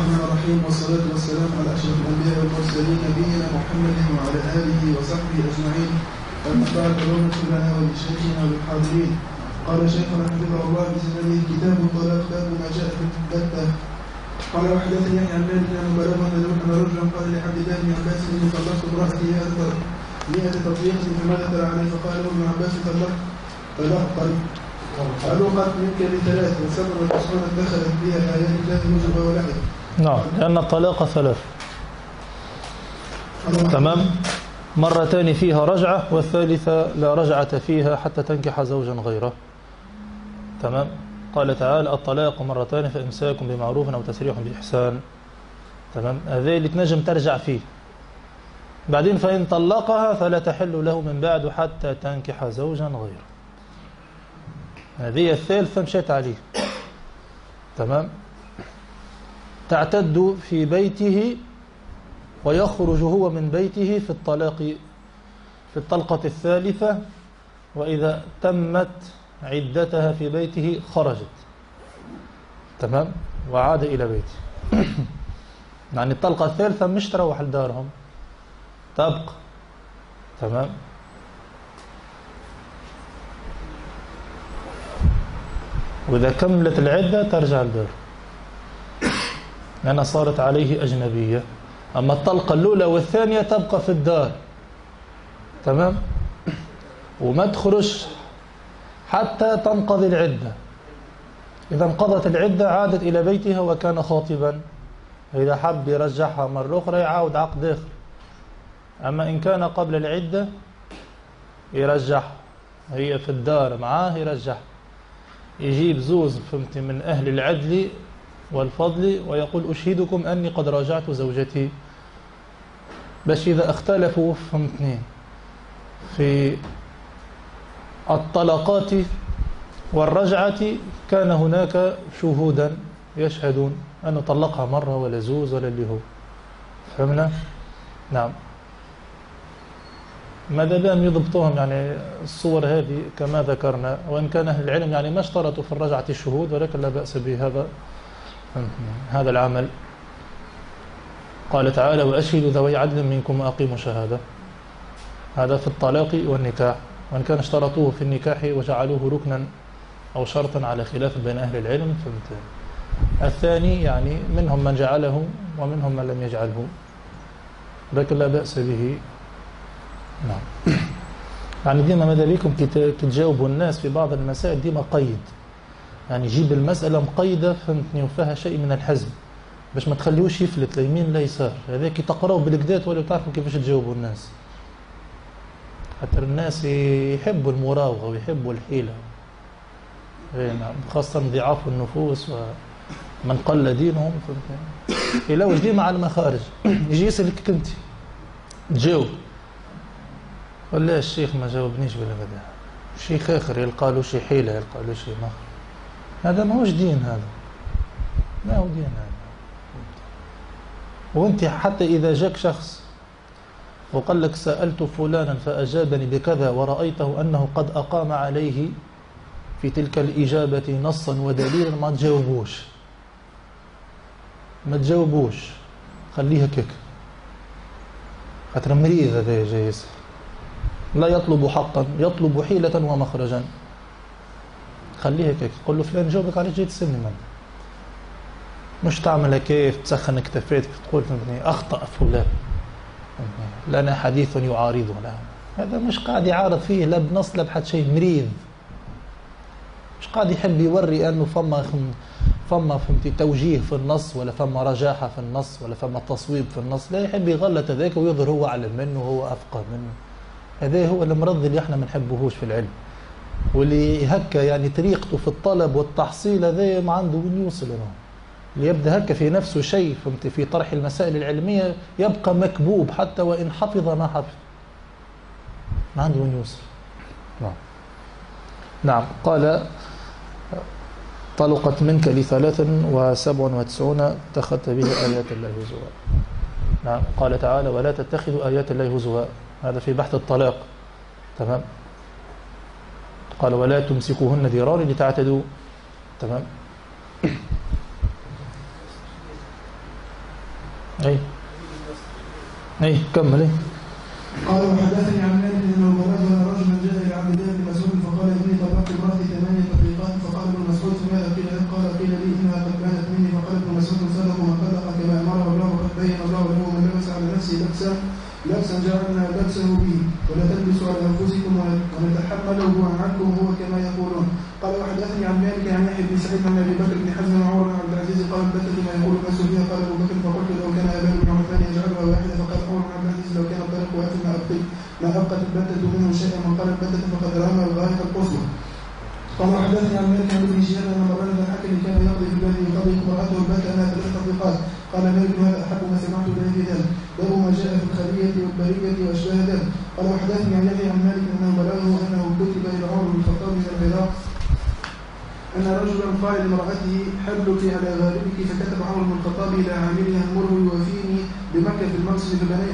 الرحمن الرحيم والصلاة والسلام على أشرف الأنبياء والمرسلين نبينا محمد وعلى آله وصحبه أجمعين. أما بعد فلومة لنا ولشيخنا وللحاضرين قال شيخنا حفظه الله بسنده كتاب الطلاق باب ما جاء في البتة. قال وحدثني يحيى عن مالك أنه بلغه أن رجلا قال لعبد الله بن عباس إني طلقت امرأتي مئة تطليقة فماذا ترى عليه فقال له ابن عباس طلقت. طلقت؟ طلقت منك لثلاث وسبب الحصان دخلت بها آيات الله نجب ولعب نعم. لأن الطلاق ثلاث. تمام؟ مرتان فيها رجعة والثالثة لا رجعة فيها حتى تنكح زوجا غيره. تمام؟ قال تعالى الطلاق مرتان فإمساك بمعروف أو تسريح بإحسان. تمام؟ هذه اللي تنجم ترجع فيه. بعدين فإن طلقها فلا تحل له من بعد حتى تنكح زوجا غيره. هذه الثالثة مشيت عليه. تمام؟ تعتد في بيته ويخرج هو من بيته في الطلاق في الطلقة الثالثة وإذا تمت عدتها في بيته خرجت. تمام؟ وعاد إلى بيته. يعني الطلقة الثالثة مش تروح لدارهم. تبقى. تمام؟ وإذا كملت العدة ترجع لدار لأنها صارت عليه أجنبية. أما الطلقة الأولى والثانية تبقى في الدار. تمام؟ وما تخرج حتى تنقضي العدة. إذا انقضت العدة عادت إلى بيتها وكان خاطبا. إذا حب يرجعها مرة أخرى يعاود عقد آخر. أما إن كان قبل العدة يرجعها هي في الدار معاه يرجعها يجيب زوز فهمت من أهل العدل والفضل ويقول أشهدكم أني قد راجعت زوجتي. باش إذا اختلفوا فهمتني في الطلقات والرجعة كان هناك شهودا يشهدون. أنه طلقها مرة ولا زوز ولا اللي هو. فهمنا؟ نعم. ماذا بهم يضبطوهم؟ يعني الصور هذه كما ذكرنا. وإن كان أهل العلم يعني ما اشترطوا في الرجعة الشهود ولكن لا بأس بهذا. هذا العمل. قال تعالى وأشهدوا ذوي عدل منكم وأقيموا شهادة هذا في الطلاق والنكاح. وإن كان اشترطوه في النكاح وجعلوه ركنا أو شرطا على خلاف بين أهل العلم فهمت الثاني يعني منهم من جعله ومنهم من لم يجعله. لكن لا بأس به. نعم. يعني ديما ماذا بيكم تجاوبوا الناس في بعض المسائل ديما قيد. يعني جيب المسألة مقيدة فهمتني وفيها شيء من الحزم. باش ما تخليوش يفلت لا يمين لا يسار. هذاك تقراوا بالكدات ولا تعرفوا كيفاش تجاوبوا الناس. خاطر الناس يحبوا المراوغة ويحبوا الحيلة. نعم. خاصة ضعاف النفوس ومن قل دينهم فهمتني. يلوج ديما على المخارج يجي يسألك أنت. تجاوب. ولا الشيخ ما جاوبنيش بدا شيخ آخر يلقى له شي حيلة يلقى له شي مخر هذا ما هوش دين هذا. ما هو دين هذا. وانت حتى إذا جاك شخص وقال لك سألت فلانا فأجابني بكذا ورأيته أنه قد أقام عليه في تلك الإجابة نصا ودليلا ما تجاوبوش. ما تجاوبوش. خليها كيك خاطر مريض هذا جاي يسأل لا يطلب حقا يطلب حيلة ومخرجا. خليها كيف قل له فلان جاوبك على جيت السن من مش تعمل كيف تسخن اكتفيت تقول فهمتني أخطأ فلان. لنا حديث يعارضه لا هذا مش قاعد يعارض فيه لا بنص لا بحد شيء مريض. مش قاعد يحب يوري أنه فما فما فهمتي توجيه في النص ولا فما رجاحة في النص ولا فما تصويب في النص. لا يحب يغلط هذاك ويظهر هو أعلم منه وهو أفقه منه. هذا هو المرض اللي إحنا ما نحبوهوش في العلم. واللي هكا يعني طريقته في الطلب والتحصيل هذا ما عنده وين يوصل له اللي يبدأ هكا في نفسه شيء فهمت؟ في طرح المسائل العلمية يبقى مكبوب حتى وإن حفظ ما حفظ. ما عنده وين يوصل. نعم. نعم. قال طلقت منك لثلاث وسبع وتسعون اتخذت به آيات الله هزوا. نعم. قال تعالى ولا تتخذوا آيات الله هزوا. هذا في بحث الطلاق. تمام؟ قال ولا تمسكوهن ضرارا لتعتدوا. تمام. أي أي كمل. أي قال وحدثني عن مالك إنه بلغ رجلا جاء إلى عبد الله بن مسعود فقال إني طلقت امرأتي ثمانية تطليقات فقال ابن مسعود فماذا قيل له؟ قال قيل لي إنها قد بانت مني. فقال ابن مسعود صدق من طلق كما أمره الله. وقد بين الله له من لبس على نفسه لبسا لبسا جعلنا لبسه به. ولا تلبسوا على أنفسكم ونتحمله عنكم هو كما يقولون قال وحدثني عن مالك عن يحيى بن سعيد عن ابي بكر بن حزم عن عمر بن عبد العزيز قال بتت ما يقول الناس فيها قال ابو بكر فقلت لو كان ابان بن عثمان يجعلها واحدة فقال عمر بن عبد العزيز لو كان الطريق واحد ما ابقت البتة منه شيئا من قال البتة فقد رمى الغايه القصوى. قال وحدثني عن مالك عن ابن شهاب أن مروان بن الحكم كان يقضي في الذي يقضي امرأته البتة أنها ثلاث تطبيقات قال مالك هذا أحب ما سمعت به في ذلك باب ما جاء في الخلية والبرية وأشباه ذلك قال وحدثني عن يحيى عن مالك أنه بلغه أنه كتب إلى عمر بن الخطاب من العراق أن رجلا قال لامرأته حلك على غالبك فكتب عمر بن الخطاب إلى عاملها المره يوافيني. بمكة في المنصب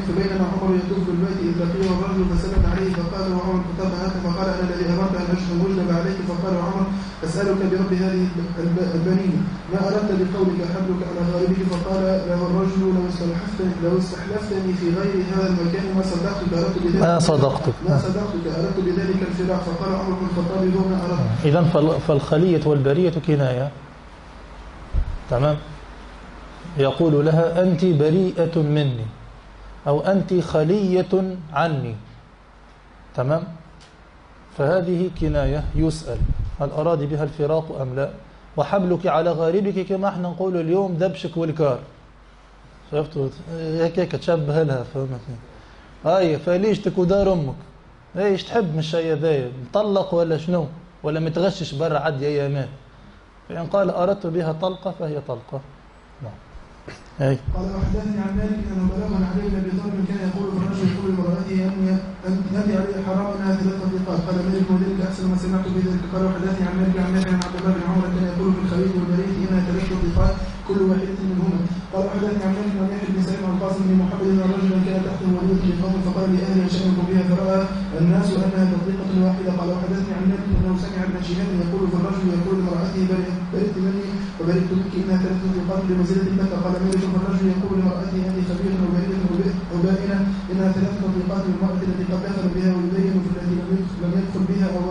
فبينما عمر يطوف بالبيت إذ لقيه الرجل فسلم عليه فقال عمر الخطاب هات فقال أنا الذي أمرت أن أشهد مجلب عليك. فقال عمر أسألك برب هذه البنين. ما أردت بقولك حلك على غالبك فقال له الرجل لو استحلفتني لو استحلفتني في غير هذا المكان ما صدقتك أردت بذلك ما صدقتك. ما صدقتك أردت بذلك الفراق. فقال عمر بن الخطاب دون أردت؟ إذا فال- فالخلية والبرية كناية. تمام؟ يقول لها أنت بريئة مني أو أنت خلية عني. تمام؟ فهذه كناية يسأل هل أراد بها الفراق أم لا؟ وحملك على غاربك كما إحنا نقول اليوم دبشك والكار. شفتوا هيك هيك تشبه لها فهمتني هاي فليشتك ودار أمك؟ إيش تحب من الشيء ذا مطلق ولا شنو؟ ولا متغشش برا عدي ايامات فإن قال أردت بها طلقة فهي طلقة. أي. قال وحدثني عن مالك انه بلغ عن علي بن أبي طالب كان يقول في الرجل يقول لامراته أن أن هذه علي حرام انها ثلاث تطليقات قال مالك وذلك أحسن ما سمعت بذلك قال وحدثني عن مالك عن مالك عن عبد الله بن عمر كان يقول في الخليج والبريد انها ثلاث تطليقات كل واحدة منهما. قال وحدثني عن مالك عن يحيى بن سعيد عن القاسم بن محمد أن رجلا كان تحته ولية لقوم فقال لاهل شأنكم بها فراى الناس انها تطليقه واحدة قال وحدثني عن مالك انه سمع ابن شهاب يقول في الرجل يقول لامراته برئت مني وبرئت منك انها لمنزله مكه قال مالك فالرجل يقول لامراته انت خبيره وبارده وبائنه انها ثلاث تطليقات للمراه التي قد دخل بها ويبين في التي لم يدخل بها أو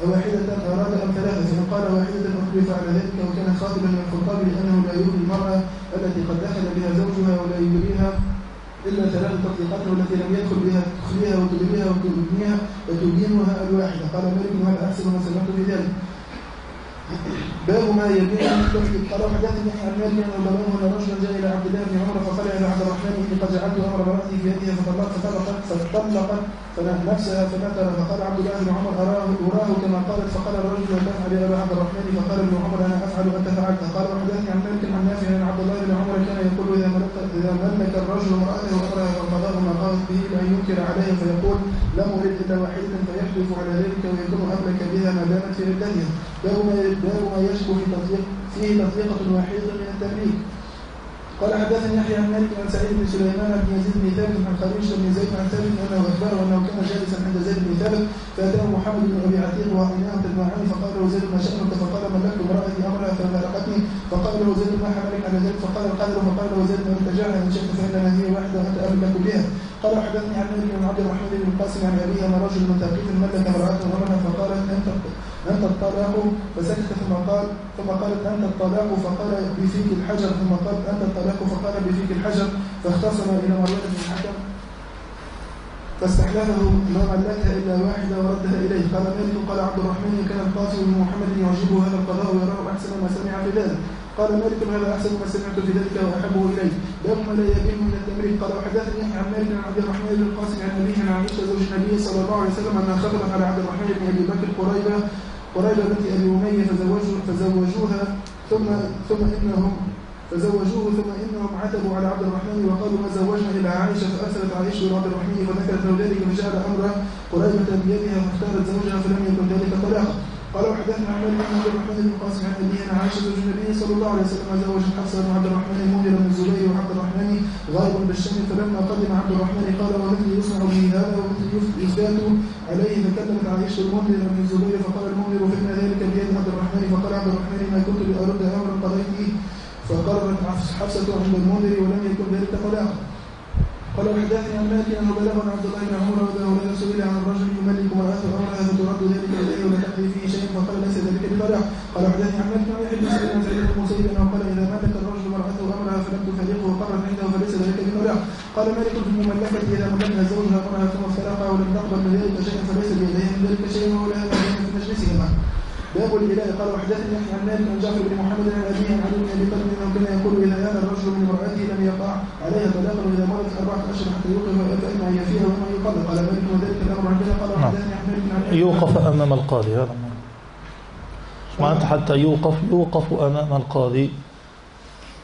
أو واحدة أراد ام ثلاثة فان قال واحدة فاختلف على ذلك وكان خاطبا من الخطاب لأنه لا يغني المرأة التي قد دخل بها زوجها ولا يجريها إلا ثلاث تطليقات والتي لم يدخل بها تخليها وتبنيها وتبنيها وتبينها الواحدة. قال مالك هذا أحسن ما سمعت في يبين التوحيد قال وحدثني عن مالك انه بلغه ان رجلا جاء إلى عبد الله بن عمر فقال إلى عبد الرحمن إني قد جعلت أمر امرأتي في يدها فطلقت فطلقت فطلقت نفسها فمثل فقال عبد الله بن عمر اراه أراه كما قالت. فقال الرجل لا تفعل يا أبا عبد الرحمن. فقال ابن عمر أنا أفعل انت فعلت. قال وحدثني عن مالك عن نافع ان عبد الله بن عمر كان يقول إذا ملك إذا ملك الرجل امراته وامرها فالقضاء ما قامت به ان ينكر عليها فيقول لم ارد إلا واحدة فيحلف على ذلك ويكون املك بها ما دامت في عدتها باب ما باب ما يشكو في تطليق فيه تطليقه واحدة من التمليك قال حدثني يحيى عن مالك عن سعيد بن سليمان بن يزيد بن ثابت عن خليل بن زيد عن ثابت أنه أخبره أنه كان جالسا عند زيد بن ثابت فأتاه محمد بن أبي عتيق وعيناه تدمعان فقال له زيد ما شأنك؟ فقال ملكت امراتي أمرها؟ ففارقتني فقال له زيد ما حملك على ذلك فقال القدر فقال له زيد من تجاهل إن شئت فانما هي واحدة وانت املك بها. قال حدثني عن مالك بن عبد الرحمن بن القاسم عن أبيه أن رجل من ملك امرأته امرها فقالت أنت أنت الطلاق؟ فسكت ثم قال ثم قالت أنت الطلاق؟ فقال بفيك الحجر. ثم قالت أنت الطلاق؟ فقال بفيك الحجر. فاختصم إلى مروان بن الحكم فاستحلفه ما ملكها إلا واحدة وردها إليه. قال مالك؟ قال عبد الرحمن كان القاسم بن محمد يعجبه هذا القضاء ويراه أحسن ما سمع في ذلك. قال مالك هذا أحسن ما سمعت في ذلك وأحبه اليه باب لا يبين من التمرين قال وحدثني عن مالك عن عبد الرحمن بن القاسم عن أبيه عن عائشة زوج النبي صلى الله عليه وسلم انها خطبت على عبد الرحمن بن أبي بكر قريبه قريبة بنت أمية فزوجوا فزوجوها ثم ثم انهم فزوجوه ثم إنهم عتبوا على عبد الرحمن وقالوا ما زوجنا إلى عائشة فأرسلت عائشة إلى عبد الرحمن فذكرت له ذلك فجعل أمر قريبة بيدها فاختارت زوجها فلم يكن ذلك طلاقا. قال وحدثنا مالك بن عبد الرحمن بن القاسم عن أبيه عن عائشة زوج النبي صلى الله عليه وسلم زوجت حفصه بن عبد الرحمن المنذر بن الزبير وعبد الرحمن غائب بالشام فلما قدم عبد الرحمن قال ومثلي يصنع به هذا ومثلي يثبت عليه فكلمت عائشة المنذر بن الزبير فقال المنذر فإن ذلك بيد عبد الرحمن فقال عبد الرحمن ما كنت لأرد أمرا قضيته؟ فقررت حفصة عند المنذر ولم يكن ذلك طلاقا قال وحدثني عن مالك أنه بلغنا عبد الله بن عمر الله عنه سئل عن الرجل يملك امراته امرها ولا تقضي فيه شيء فقال ليس ذلك بطلاق قال وحدثني عن مالك عن يحيى بن سعيد عن سعيد بن المسيب أنه إذا ملك الرجل امراته أمرها فلم تفرقه وقرت عنده فليس ذلك بطلاق قال مالك في المملكه إذا ملكها زوجها امرها ثم افترقها ولم تقبل من ذلك شيئا فليس بيديه من ذلك شيء ولها في مجلسهما باب الإله. قال وحدثني يحيى عن مالك عن جعفر بن محمد عن أبيه عن علي بن أبي طالب أنه كان يقول إذا آل الرجل من امرأته لم يقع عليها طلاقا وإذا مرت أربعة أشهر حتى يوقف فإما هي فيها وإما يطلق قال مالك وذلك الأمر عندنا قال عن يوقف أمام القاضي. هذا معناته حتى يوقف يوقف أمام القاضي.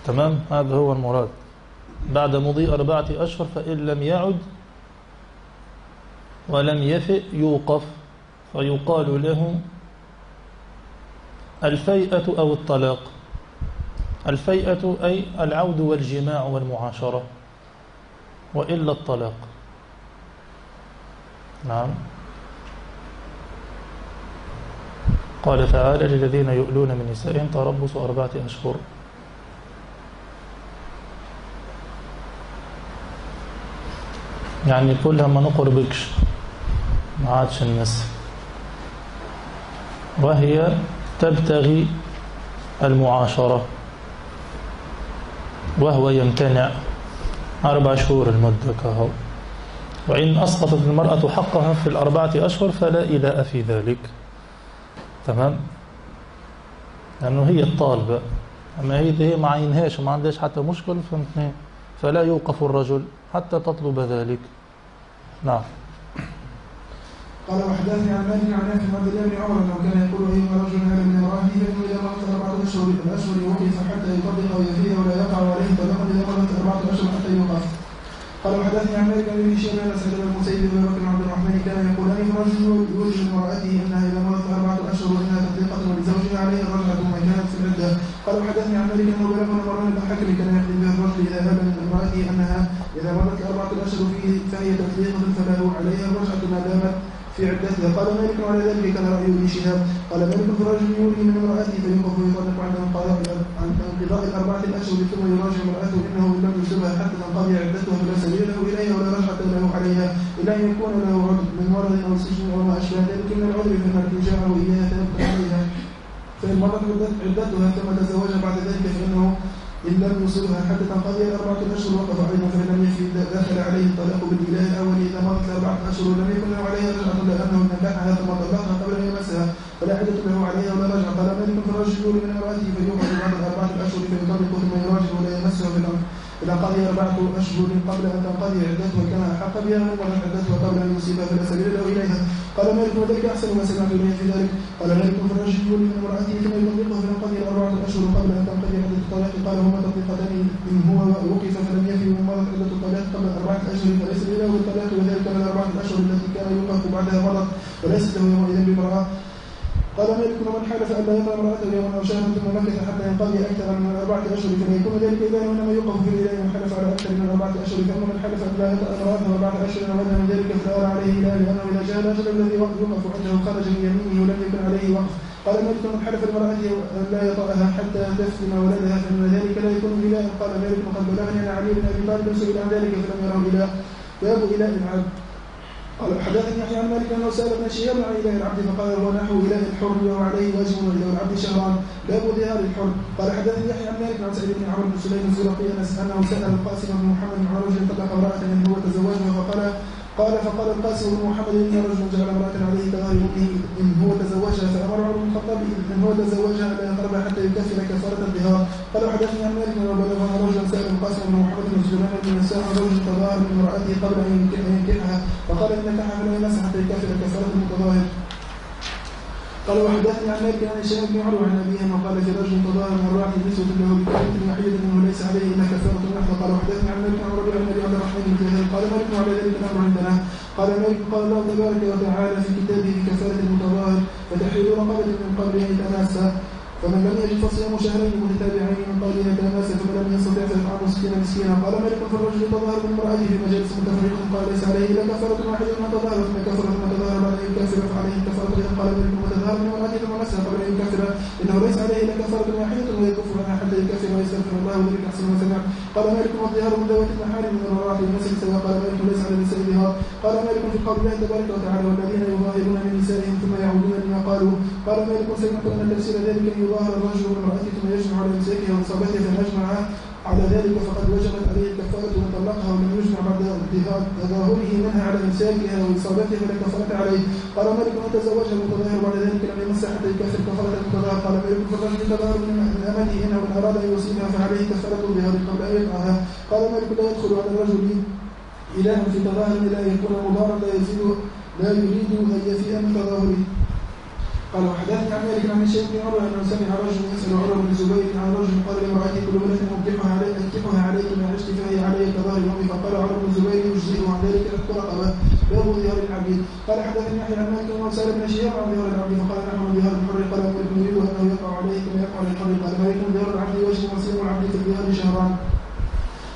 تمام؟ هذا هو المراد. بعد مضي أربعة أشهر فإن لم يعد ولم يفئ يوقف. فيقال له الفيئة أو الطلاق. الفيئة أي العود والجماع والمعاشرة. وإلا الطلاق. نعم. قال تعالى للذين يؤلون من نسائهم تربص أربعة أشهر. يعني كلها ما نقربكش ما عادش الناس. وهي تبتغي المعاشرة. وهو يمتنع أربع شهور المدة كهو. وإن أسقطت المرأة حقها في الأربعة أشهر فلا إلاء في ذلك. تمام؟ لأنه هي الطالبة أما هي ما عينهاش وما عندهاش حتى مشكل فهمتني فلا يوقف الرجل حتى تطلب ذلك. نعم. قال وحدثني عن مالك عن نافع عبد الله بن عمر أنه كان يقول ايما رجل هذا من امراته فانه اذا مرت أربعة أشهر. الأشهر يوقف حتى يطبق ويفيد ولا يقع عليه طلاق اذا مرت أربعة اشهر حتى يوقف. قال وحدثني عن مالك بن هشام ان سعيد بن المسيب بن بكر عبد الرحمن كان يقول ايما رجل من امرأته انها عليه ثم كانت في العده قال وحدثني عن مالك أنه بلغنا مروان بن الحكم كان يقضي به الرجل اذا هاب من امراته أنها إذا مرت اربعه اشهر فيه فهي تطليقه فله عليها الرجعه ما دامت في عدتها. قال مالك على ذلك كان رأي ابن شهاب. قال مالك في رجل يولي من امرأته فيوقف ويطلق عند انقضاء عن انقضاء الأربعة الأشهر ثم يراجع امرأته إنه إن لم يسلبها حتى تنقضي عدتها فلا سبيل له إليها ولا رجعة له عليها. إلا أن يكون له عذر من مرض أو سجن أو ما أشبه ذلك من العذر فإن ارتجاعه إياها تبقى عليها فإن مرت عدتها ثم تزوج بعد ذلك فإنه إن لم يصلها حتى تنقضي الأربعة الأشهر وقف أيضا فإن لم يفي دخل عليه الطلاق بالإله الأول إذا مرت الأربعة أشهر ولم يكن له عليها رجعة لأنه نكحها ثم طلقها قبل أن يمسها فلا عدة له عليها ولا رجعة. قال مالك في الرجل يولي من امرأته فيوقف بعد الأربعة الأشهر فيطلق ثم يراجع ولا يمسها في الأمر إذا قضي أربعة أشهر قبل أن تنقضي عدتها كما أحق بها ومرت عدتها قبل أن يصيبها فلا سبيل له إليها. قال مالك وذلك أحسن ما سمعت إليه في ذلك. قال مالك يولي من امرأته ثم يطلقها فينقضي الأربعة أشهر قبل أن تنقضي عدة الطلاق قال هما تطلقتان إن هو وقف فلم يفي ومرت عدة الطلاق قبل أربعة أشهر فليس له بالطلاق وذلك من الأربعة الأشهر التي كان يوقف بعدها مرض وليست له يومئذ بامرأة ومن حلف أن لا يطع امراته يوما أو شهرا ثم مكث حتى ينقضي أكثر من أربعة أشهر فليكون ذلك إذا انما يوقف في الاله من حلف على أكثر من أربعة أشهر فاما من حلف أن لا امراته أربعة أشهر وغدا من ذلك فلا عليه اله لأنه اذا جاء الاجل الذي يوقف عنده خرج من يمينه ولم يكن عليه وقف. قال مالك من حلف لامراته أن لا يطأها حتى تسلم ولدها فإن ذلك لا يكون اله قال مالك وقد بلغني ان علي بن أبي طالب سئل عن ذلك فلم يره اله باب اله العبد قال حدثني يحيى عن مالك انه سال ابن شهاب عن اله العبد فقال هو نحو إله الحر وعليه واجب وإله العبد شهران. باب ظهار الحر قال حدثني يحيى عن مالك عن سعيد بن عمرو بن سليم الزرقي أنه سأل القاسم بن محمد بن رجل طلق امرأة من هو تزوجها فقال قال فقال القاسم بن محمد إن رجل جعل امرأة عليه كظهر امه إن هو تزوجها فأمر عمر بن الخطاب إن هو تزوجها لا يقرب حتى يكفر كفارة الظهار. قال حدثني عن مالك انه بلغ رجلا سأل القاسم بن محمد بن سليمان بن نساء رجل تظاهر من امراته قبل أن ينكحها فقال نكح فلا يمس حتى يكفر كفاره المتظاهر. قال وحدثني عن مالك عن هشام بن عروة عن أبيه أنه قال في رجل تظاهر من الراعي نسوة له بكلمة وحيدة انه ليس عليه إلا كفارة واحدة قال وحدثني عن مالك عن ربيع بن أبي عبد الرحمن بن جهل. قال مالك على ذلك الأمر عندنا. قال مالك قال الله تبارك وتعالى في كتابه كفارة المتظاهر فتحرير رقبة من قبل أن يتناسى. فمن لم يجد فصيام شهرين متتابعين من قبل أن يتناسى فمن لم يستطع فيطعم مسكينا قال مالك في الرجل تظاهر من امراته في مجالس متفرقة قال ليس عليه الا كفارة واحدة من تظاهر ثم كفر ثم تظاهر بعد ان يكفر فعليه كفارة قال مالك متظاهر من امراته ثم مسها قبل ان يكفر انه ليس عليه الا كفارة واحدة ويكف عنها حتى يكفر ويستغفر قال مالك والظهار من ذوات المحارم من الراحل المسجد سواء قال مالك ليس على النساء ظهار قال مالك في قول الله تبارك وتعالى والذين يظاهرون من نسائهم ثم يعودون لما قالوا قال مالك سمعت ان تفسير ذلك ان يظاهر الرجل من ثم يجمع على امساكها واصابته فيجمع على ذلك فقد وجبت عليه الكفارة وإن طلقها ولم يجمع بعد تظاهره منها على إمساكها وإصابتها فلا كفارة عليه. قال مالك من تزوجها المتظاهر بعد ذلك لم يمس حتى يكفر كفارة المتظاهر. قال مالك الرجل تظاهر من أمته إنه إن أراد أن يصيبها فعليه كفارة الظهار قبل أن يقعها قال مالك لا يدخل على الرجل إله في تظاهر لا يكون مضارا لا يزيد لا يريد أن يفيء من تظاهره. قال وحدثني عن مالك عن الشيخ بن عمر أنه سمع رجل يسأل عمر بن زبير عن رجل قال لامرأته كل بنت انكحها عليك انكحها عليك ما عشت فهي علي كظهر امي فقال عمر بن زبير يجزئه عن ذلك عتق رقبه باب ظهار العبيد قال حدثني يحيى سال ابن شهاب عن ظهار العبد نحن ظهار الحر قال مالك يريد انه يقع عليه كما يقع للحر قال مالك ظهار العبد وجه وصيام العبد في الظهار شهران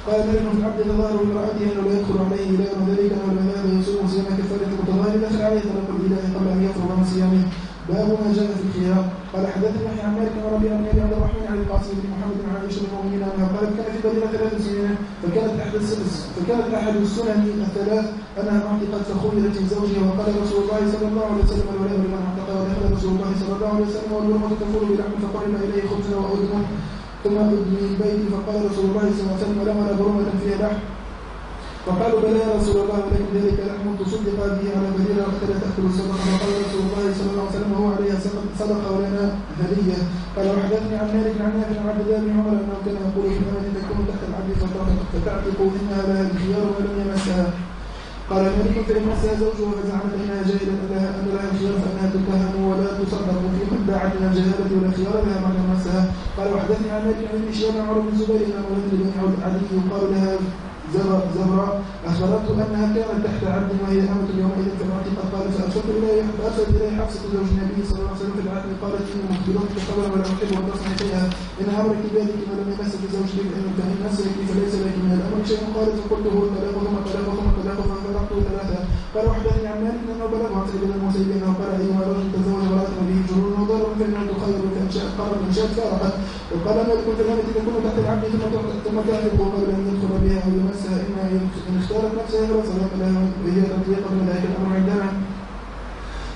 قال مالك في العبد تظاهر بامراته أنه لا يدخل عليه إله وذلك انه لما ذهب يصوم صيام كفارة المتظاهر دخل عليه طلاق الاله قبل أن يفرغ من صيامه. باب ما جاء في الخيار. قال حدثني يحيى عن مالك عن ربيع بن عبد الرحمن عن القاسم بن محمد بن عائشة المؤمنين انها قالت كان في بدينه ثلاث سنين فكانت احد فكانت احد السنن الثلاث انها اعتقت فخيرت من زوجها وقال رسول الله صلى الله عليه وسلم الولاء لمن اعتق ودخل رسول الله صلى الله عليه وسلم والورمه تقول بلحم فقرب اليه خبز واذن ثم ابن البيت فقال رسول الله صلى الله عليه وسلم لم ارى برمه فيها لحم فقالوا بلى يا رسول الله ولكن ذلك لحم تصدق به على بديل وقتل تاكل الصدقة. فقال رسول الله صلى الله عليه وسلم هو عليها صدقة ولنا هدية. قال وحدثني عن مالك عن نافع عن عبد الله بن عمر أنه كان يقول في الامه تكون تحت العبد فتعتق انها لها الخيار ولم يمسها قال مالك فإن مسها زوجها فزعمت أنها جاهلة لها أن لها الخيار فأنها تتهم ولا تصدق في من باعت من الجهالة ولا خيار لها بعد مسها قال وحدثني عن مالك عن ابن عمر بن زبير أن ولد بن عدي يقال لها زهراء أخبرته أنها كانت تحت عبد وهي أمة يومئذ فاعتقد قال فأرسلت إليه فأرسلت إليه حفصة زوج النبي صلى الله عليه وسلم في العهد قالت إني مخبرتك خبرا ولا أحب أن تصنع شيئا إن أمرك بذلك ما لم يمسك زوجك فإن مسك فليس لك من الأمر شيء. قالت فقلت هو الطلاق ثم طلاق ثم ففرقته ثلاثة. قال وحدثني عن مالك أنه بلغ عن سيدنا المسيب أنه قال أيها رجل شاء فارقت وقال مالك في الأمة تكون تحت العبد ثم ثم تعرف قبل أن يدخل بها أو يمسها إما إن اختارت نفسها فلا صدق لها. وهي تطليق من ذلك الأمر عندنا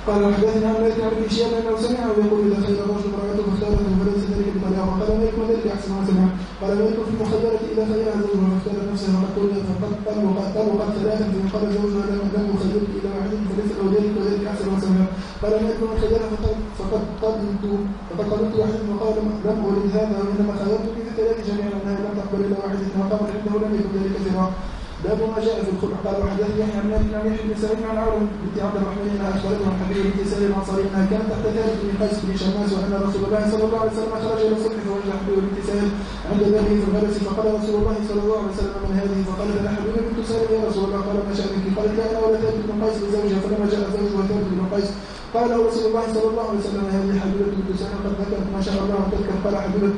قال وحدثنا عن مالك عن ابن شهاب أنه سمعه يقول إذا خير الرجل امرأته فاختارته فليس ذلك بطلاق وقال مالك وذلك أحسن ما سمع. قال مالك في المخيرة اذا خيرها زوجها فاختارت نفسها وقد قلنا فقد طلقت طلقت ثلاثا فان قال زوجها لم لم يخيرك إلى واحد فليس له ذلك وذلك احسن ما مالك من خيرها فقد قبلت فقد قبلت واحد وقال لم اريد هذا وإنما خيرتك في الثلاث جميعا انها لم تقبل إلا واحد وقامت عنده لم يكن ذلك فرا باب ما جاء في الخلع قال وحدثني يحيى عن مالك عن يحيى بن سعيد عن عون بنت عبد الرحمن انها اخبرته عن حبيب بنت سالم عن صريح انها كانت تحت ذلك بن قيس بن شماس وأن رسول الله صلى الله عليه وسلم خرج إلى الصبح فوجد حبيب بنت سالم عند بابه في الغلس فقال رسول الله صلى الله عليه وسلم من هذه؟ فقال لها حبيب بنت سالم يا رسول الله. قال ما شأنك؟ قالت لا أنا ولا ثابت بن قيس لزوجها فلما جاء زوجها ثابت بن قيس قال رسول الله صلى الله عليه وسلم هذه حبيبة بنت سالم قد ذكرت ما شاء الله تذكر قال حبيبة.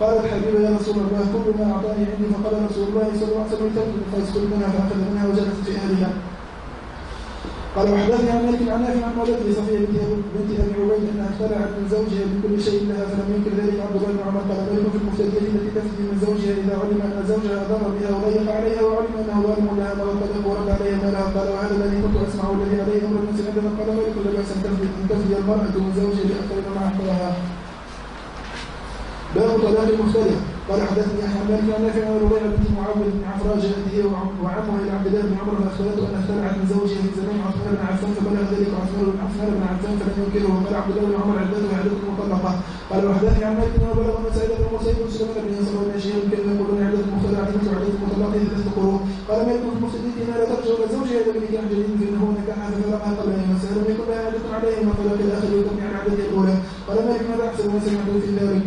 قالت حبيبة يا رسول الله كل ما أعطاني عندي فقال رسول الله صلى الله عليه وسلم قيس كل منها فأخذ منها وجلست في أهلها. قال وحدثني عن مالك عن نافع عن ولده صفية بنت بنت أبي عبيد انها اخترعت من زوجها بكل شيء لها فلم ينكر ذلك عبد الله بن عمر. قال مالك في المفتديه التي تفدي من زوجها إذا علم أن زوجها ضر بها وضيق عليها وعلم أنه ظالم لها. ما وقده ورد عليها مالها قال وهذا الذي كنت أسمع الذي عليه أمر المسلم عندما قال مالك لا باس أن تفدي المرأة من زوجها لأكثر مما اعطاها باب طلاق المختلف قال حدثني يحيى عن مالك عن نافع عن بنت معاوية بن عفراء جاءت هي وعمها إلى عبد الله بن عمر فاخبرته ان اختلعت من زوجها في زمان عثمان بن عفان فبلغ ذلك عثمان بن عثمان بن عفان فلم ينكره وقال عبد الله بن عمر عدته عدته مطلقه قال وحدثني عن مالك بلغ ان سعيد بن مسيب سليمان بن يسار بن شهاب كانوا يقولون عدة مختلعة مثل عدة مطلقة ثلاثة قروء قال مالك المفسدين انها لا ترجع إلى زوجها الا بنكاح جديد فإنه نكاحها ففرقها قبل ان يمسها لم يكن لها عدة عليه ما طلاق الآخر وتم عن عدتها الأولى. قال مالك ماذا أحسن ما سمعته في ذلك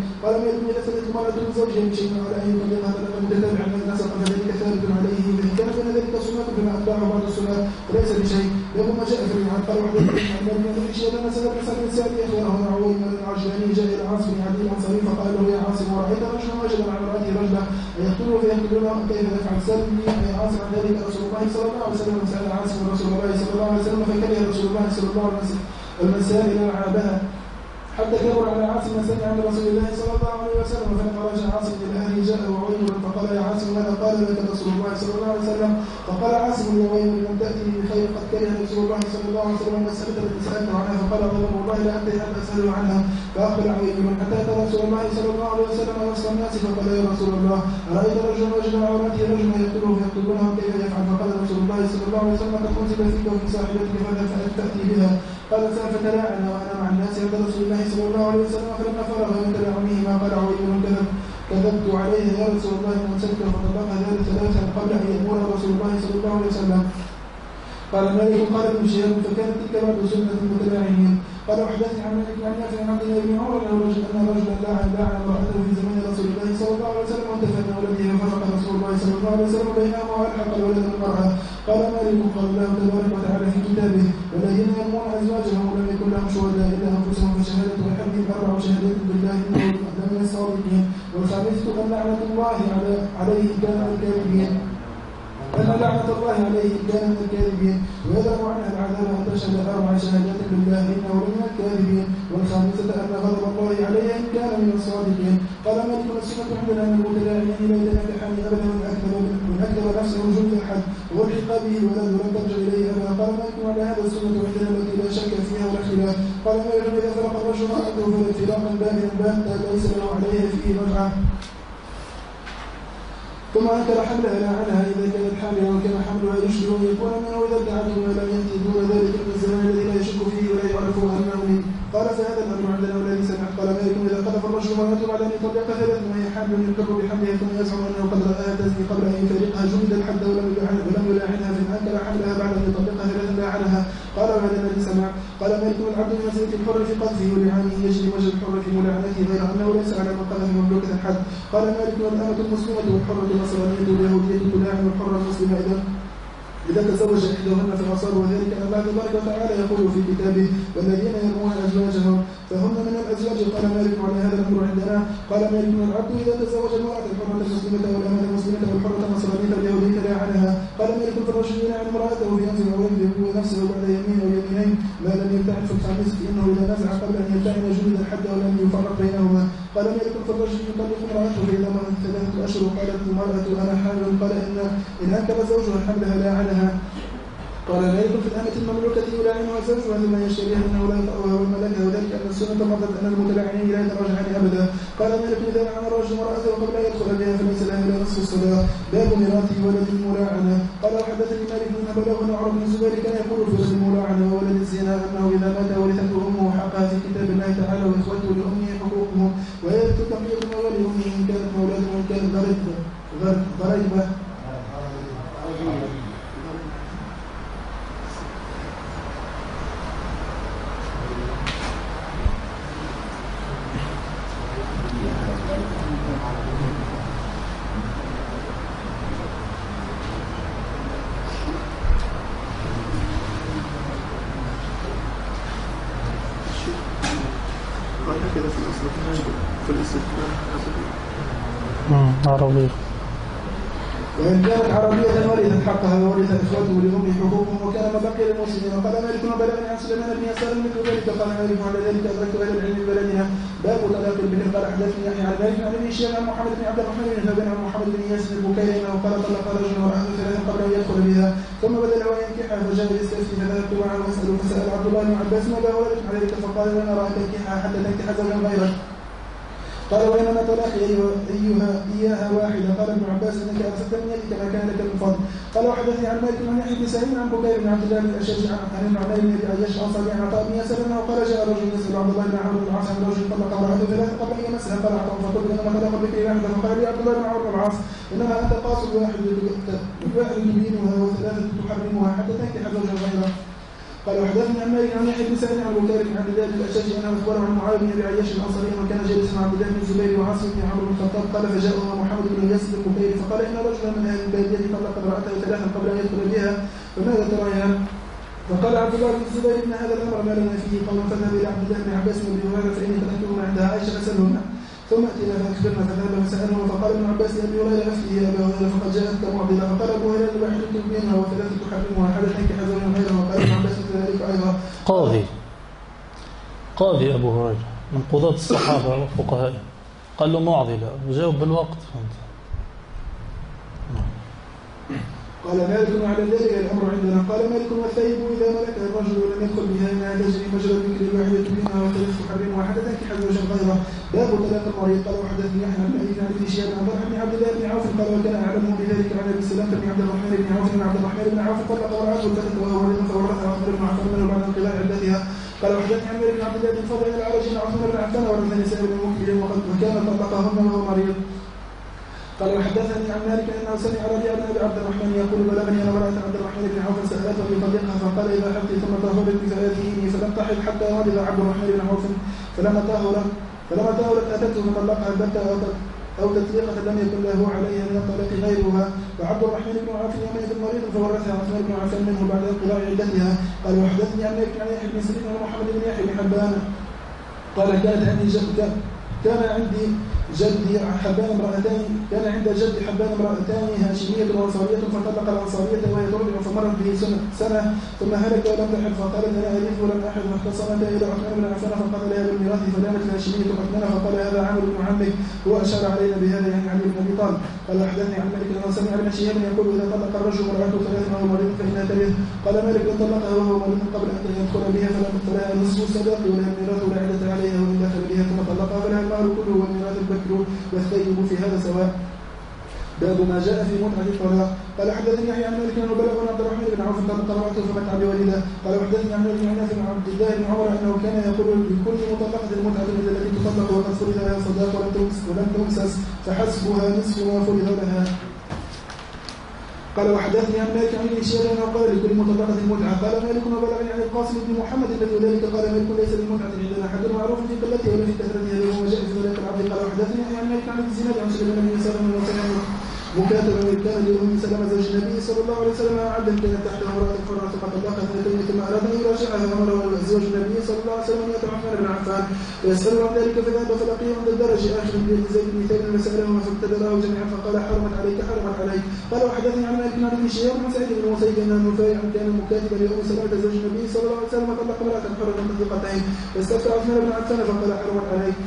من زوجها من شيء على ان يطلقها طلقا متتابعا من نسق فذلك ثابت عليه فان كان بين ذلك صلاه بما اتبعه بعد الصلاه فليس بشيء باب ما جاء في قال وحدثني عن مالك بن اشهد ان سلم بن سعد السعدي اخبره عن عويم العجلاني جاء إلى عاصم بن عدي الانصاري فقال له يا عاصم ورايت رجلا وجد مع امراته رجلا فيقتله فيقتلونه كيف يفعل سلمي يا عاصم عن ذلك رسول الله صلى الله عليه وسلم وسال عاصم رسول الله صلى الله عليه وسلم فكره رسول الله صلى الله عليه وسلم المسائل العابها حتى كبر على عاصم سمع من رسول الله صلى الله عليه وسلم فلما رجع عاصم إلى أهله جاء وعيمر فقال يا عاصم ماذا قال لك رسول الله صلى الله عليه وسلم؟ فقال عاصم يا ويل لم تاتني بخير قد كره رسول الله صلى الله عليه وسلم مساله التي سالته عنها. فقال غضب والله لا انتهي ان اساله عنها. فاقبل عيمر حتى اتى رسول الله صلى الله عليه وسلم وسط الناس؟ فقال يا رسول الله أرأيت رجلا وجد عورته رجلا يقتله فيقتلونه كيف يفعل؟ فقال رسول الله صلى الله عليه وسلم قد انزل فيك وفي صاحبتك فلا تأتي بها. قال فتلاعنا وأنا مع الناس عند رسول الله صلى الله عليه وسلم فلما فرغ من تلاعمه ما قال عويل كذب كذبت عليه يا رسول الله من فطلقها ذلك ثلاثا قبل أن يأمر رسول الله صلى الله عليه وسلم. قال مالك قال ابن شهاب فكانت تلك بعد سنة المتلاعنين قال وحدثني عن مالك عن نافع عن عبد الله بن عمر انه رجل أن رجلا لاعن لاعن امرأته في زمن رسول الله صلى الله عليه وسلم وانتفى من ولده ففرق رسول الله صلى الله عليه وسلم بينهما وألحق الولد بالمراه قال مالك قال الله تبارك وتعالى أربع شهادات بالله انه لمن الصادقين والخامسه ان لعنة الله عليه كان الكاذبين. أن لعنة الله عليه كان من الكاذبين. ويدرأ عنها العذاب أن تشهد أربع شهادات بالله إنه لمن الكاذبين. والخامسة أن غضب الله عليه إن كان من الصادقين. قال مالك السنة عندنا من المتلاعنين لا يتنكحان أبدا من أكذب من أكذب نفسه جلد الحد والحق به الولد ولم انكر حملها لا عنها إذا كانت حاملا وكان حملها يشبه أن يكون منه ادعته ما لم ينتهي دون ذلك من الزمان الذي لا يشك فيه ولا يعرف انه منه قال فهذا الأمر عندنا والذي سمعت قال مالك إذا قذف الرجل امراته بعد أن يطلق ثلاث وهي حامل يقر بحملها ثم يزعم أنه قد راها تزني قبل ان يفارقها جلد الحد ولم يلاعن ولم يلاعنها فان انكر حملها بعد ان يطلقها ثلاثا لاعنها قال وهذا الذي سمعت قال مالك العبد من منزله الحر في قذفه ولعانه يجري وجه الحر في ملاعنته غير انه ليس على من قذف مملوكه الحد. قال مالك والأمة المسلمة والحرة النصرانيه اليهوديه تلاعن الحر المسلم إذا إذا تزوج إحداهن فأصاب وذلك أن الله تبارك وتعالى يقول في كتابه والذين يرمون أزواجهم فهن من الأزواج. قال مالك على هذا الأمر عندنا. قال مالك العبد إذا تزوج المرأة الحرة المسلمة والأمة المسلمة والحرة النصرانية اليهودية لاعنها قال مالك فالرجل يلعن امرأته بنفسه أو يملك نفسه بعد يمين أو يمينين. ما لم يلتعن في الخامس فإنه إذا نزع قبل أن يلتعن جلد الحد ولم يفرق بينهما. قال مالك فالرجل يطلق امرأته إذا مضت ثلاثة أشهر قالت المرأة أنا حامل قال إن إن أنكر زوجها حملها لاعنها قال لا يكن في الأمة المملوكة يلاعنها زوجها ثم يشتريها من أولاد وملكها وذلك أن السنة مضت أن المتلاعنين لا يتراجعان أبدا. قال مالك إذا لعن الرجل امرأته قبل أن يدخل بها فليس لها إلا نصف الصلاة. باب ميراث ولد الملاعنة. قال وحدثني مالك بن بلغنا عمر بن الزبير كان يقول في ولد الملاعنة وولد الزنا أنه إذا مات ورثته أمه حقها في كتاب الله تعالى para, عربية ورثت حقها وورث إخوته لأمه حقوقهم وكان ما بقي للمسلمين قال مالك وبلغني عن سليمان بن يسار مثل ذلك قال مالك على ذلك أدركت أهل العلم بلدنا باب طلاق البكر قال حدثني يحيى عن مالك عن ابن شيخ عن محمد بن عبد الرحمن بن ثابت عن محمد بن ياسر البكيري. أنه قال طلق رجل امرأته ثلاثا قبل أن يدخل بها. ثم بدل له أن ينكحها فجاء يستفتي فذهبت معه وأسأله فسأل عبد الله بن عباس ماذا ولدت على ذلك. فقال لن أرى أن تنكحها حتى تنكح زوجا غيرك قال وإنما طلاقي أيها إياها واحدة قال ابن عباس إنك أرسلت من يدك ما كان لك من فضل قال وحدثني عن مالك بن يحيى بن سعيد عن بكير بن عبد الله بن الأشج عن النعمان بن أبي عياش عن صبي عن عطاء بن ياسر أنه قال جاء رجل يسأل عبد الله بن عمرو بن العاص عن رجل طلق امرأته ثلاثة قبل أن يمسها قال عطاء فقلت إنما طلاق البكر واحدة فقال لي عبد الله بن عمرو بن العاص إنما أنت قاصد واحد واحد وثلاثة تحرمها حتى تنكح زوجا غيره. قال وحدثني عن مالك عن يحيى بن سعيد عن عبد الله بن الاشج أنه أخبره عن معاوية بن أبي عياش الانصاري وكان جالسا مع عبد الله بن الزبير وعاصم بن عمرو بن الخطاب قال فجاءه محمد بن ياسر البكيري فقال إن رجلا من أهل الباديه طلق امراته ثلاثا قبل أن يدخل بها فماذا تريان؟ فقال عبد الله بن الزبير إن هذا الأمر ما لنا فيه قوم فذهب إلى عبد الله بن عباس بن هريرة فإني تركتهما عند عائشة فسالهما ثم اتينا فاخبرنا فذهب فسالهما فقال ابن عباس ابي هريره افتي يا أبا هريرة فقد جاءتك معضلة. فقال أبو هريرة واحد تبينها وثلاثة تحرمها حدث تنكح زوجا غيره ذلك أيضا. قاضي. قاضي أبو هريرة من قضاة الصحابة وفقهائهم قال له معضلة وجاوب بالوقت. فهمت قال مالك على ذلك الأمر عندنا؟ قال مالك والثيب إذا ملكها الرجل ولم يدخل بها انها تجري مجرى الملك الواحدة منها وثلاث تحرم واحدة تنكح زوجا غيره. باب طلاق المريض. قال وحدثني يحيى بن أبي عن شهاب عبد الله بن عوف قال وكان أعلمه عن ابي بن عبد الرحمن بن عوف بن عبد الرحمن بن عوف طلق امراته التفت وهو مريض فورثها عمر بن عفان بعد انقضاء عدتها قال وحدثني مالك بن عبد الله بن فضل العرج عن عثمان بن عفان ورثني سائر بن مكبر وكان طلقهن وهو مريض. قال وحدثني عن مالك أنه سمع ربيع بن ابي عبد الرحمن يقول بلغني ان امراه عبد الرحمن بن عوف سالته يطلقها فقال إذا حبت ثم طهرت بفاتيني فلم تحل حتى مرض عبد الرحمن بن عوف. فلما طهرت فلما طهرت أتته فطلقها البتة أو تطليقة لم يكن له عليها من الطلاق غيرها. وعبد الرحمن بن عوف يومئذ مريض فورثها عثمان بن عفان منه بعد انقضاء عدتها. قال وحدثني عن مالك عن يحيى بن سعيد ومحمد بن يحيى بن حبان. قال كانت عندي كان عندي جدي حبان امرأتان كان عند جد حبان امرأتان هاشمية وأنصارية فطلق الأنصارية وهي ترضع فمرت به سنة, سنة ثم هلك ولم تحل فقالت أنا أليف ولم أحد فاختصمت إلى عثمان بن عفان فقتلها بالميراث فنامت الهاشمية عثمان فقال هذا عامل بن عمك هو أشار علينا بهذا يعني علي بن أبي طالب. قال أحدثني عن مالك أنه سمع ابن شهاب يقول إذا طلق الرجل امرأته ثلاث وهو مريض فإنها ترث قال مالك إن طلقها وهو مريض قبل أن يدخل بها فلها نصف الصداق ولا الميراث ولا عدة عليها وإن دخل بها ثم طلقها فلها المال كله والثيب في هذا سواء باب ما جاء في متعة الطلاق قال حدثني يحيى عن مالك أنه بلغ عبد الرحمن بن عوف طلق امراته فمتع بولدها قال وحدثني عن مالك عن نافع عبد الله بن عمر أنه كان يقول لكل مطلقة المتعة مثل التي تطلق وقد فرض لها صداق ولم تمسس ولم تمسس فحسبها نصف ما فرض لها. قال وحدثني عن مالك عن شهاب أنه قال لكل مطلقة المتعة. قال مالك وبلغني عن القاسم بن محمد الذي ذلك قال مالك ليس للمتعة عندنا. حد معروف في قلته ولا في كثرتها وهو جاء في ذلك العبد. قال وحدثني عن مالك عن سليمان بن بن وسلم مكاتبا كان لأم سلمة زوج النبي صلى الله عليه وسلم عبدا كانت تحته امرأة حرة فطلقها اثنتين ثم أراد أن يراجعها فأمره زوج النبي صلى الله عليه وسلم يأتي عثمان بن عفان فيسأله عن ذلك فذهب فلقيه عند الدرج آخر بيد زيد بن ثابت فسأله فابتدراه جميعا فقال حرمت عليك حرمت عليك قال وحدثني عن مالك عن ابن شهاب عن سعيد بن مسيب أن نفيع كان مكاتبا لأم سلمة زوج النبي صلى الله عليه وسلم طلق امرأة حرة طلقتين فاستفتى عثمان بن عفان فقال حرمت عليك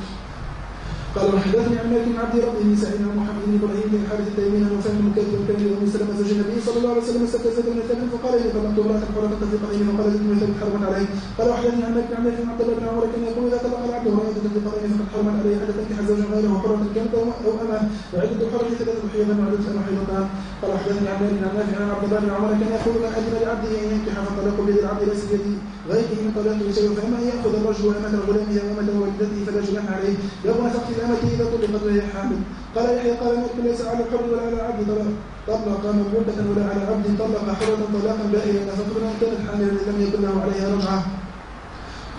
قال وحدثني عن مالك بن عبد ربه بن سعيد عن محمد بن إبراهيم بن الحارث التيمين عن وفاه مكاتب كان لام سلمه زوج النبي صلى الله عليه وسلم زيد بن ثابت فقال إني طلقت امرأة حره تطلقين فقال زيد بن ثابت حرمت عليه قال وحدثني عن مالك بن عبد عبد الله بن عمر كأن يقول إذا طلق العبد امراه تطلقين فقد حرمت عليه حتى تنكح زوجا غيره حره كانت أو اما وعدة الحره ثلاثة حيض وعدتها محيضتان قال وحدثني عن مالك عن عبد الله بن عمر كأن يقول من اذن لعبده أن ينكح فطلق بيد العبد ليس بيد غيره من طلاقه شيء فإما أن يأخذ الرجل امه غلامه وامه والدته فلا جناح عليه يوم نفقه الأمة اذا طلقت وهي حامل. قال يحيى قال مالك ليس على الحر ولا على عبد طلق مملوكة ولا على عبد طلق حرة طلاقا بائنا فقبل أن كانت حاملا لم يكن له عليها رجعة.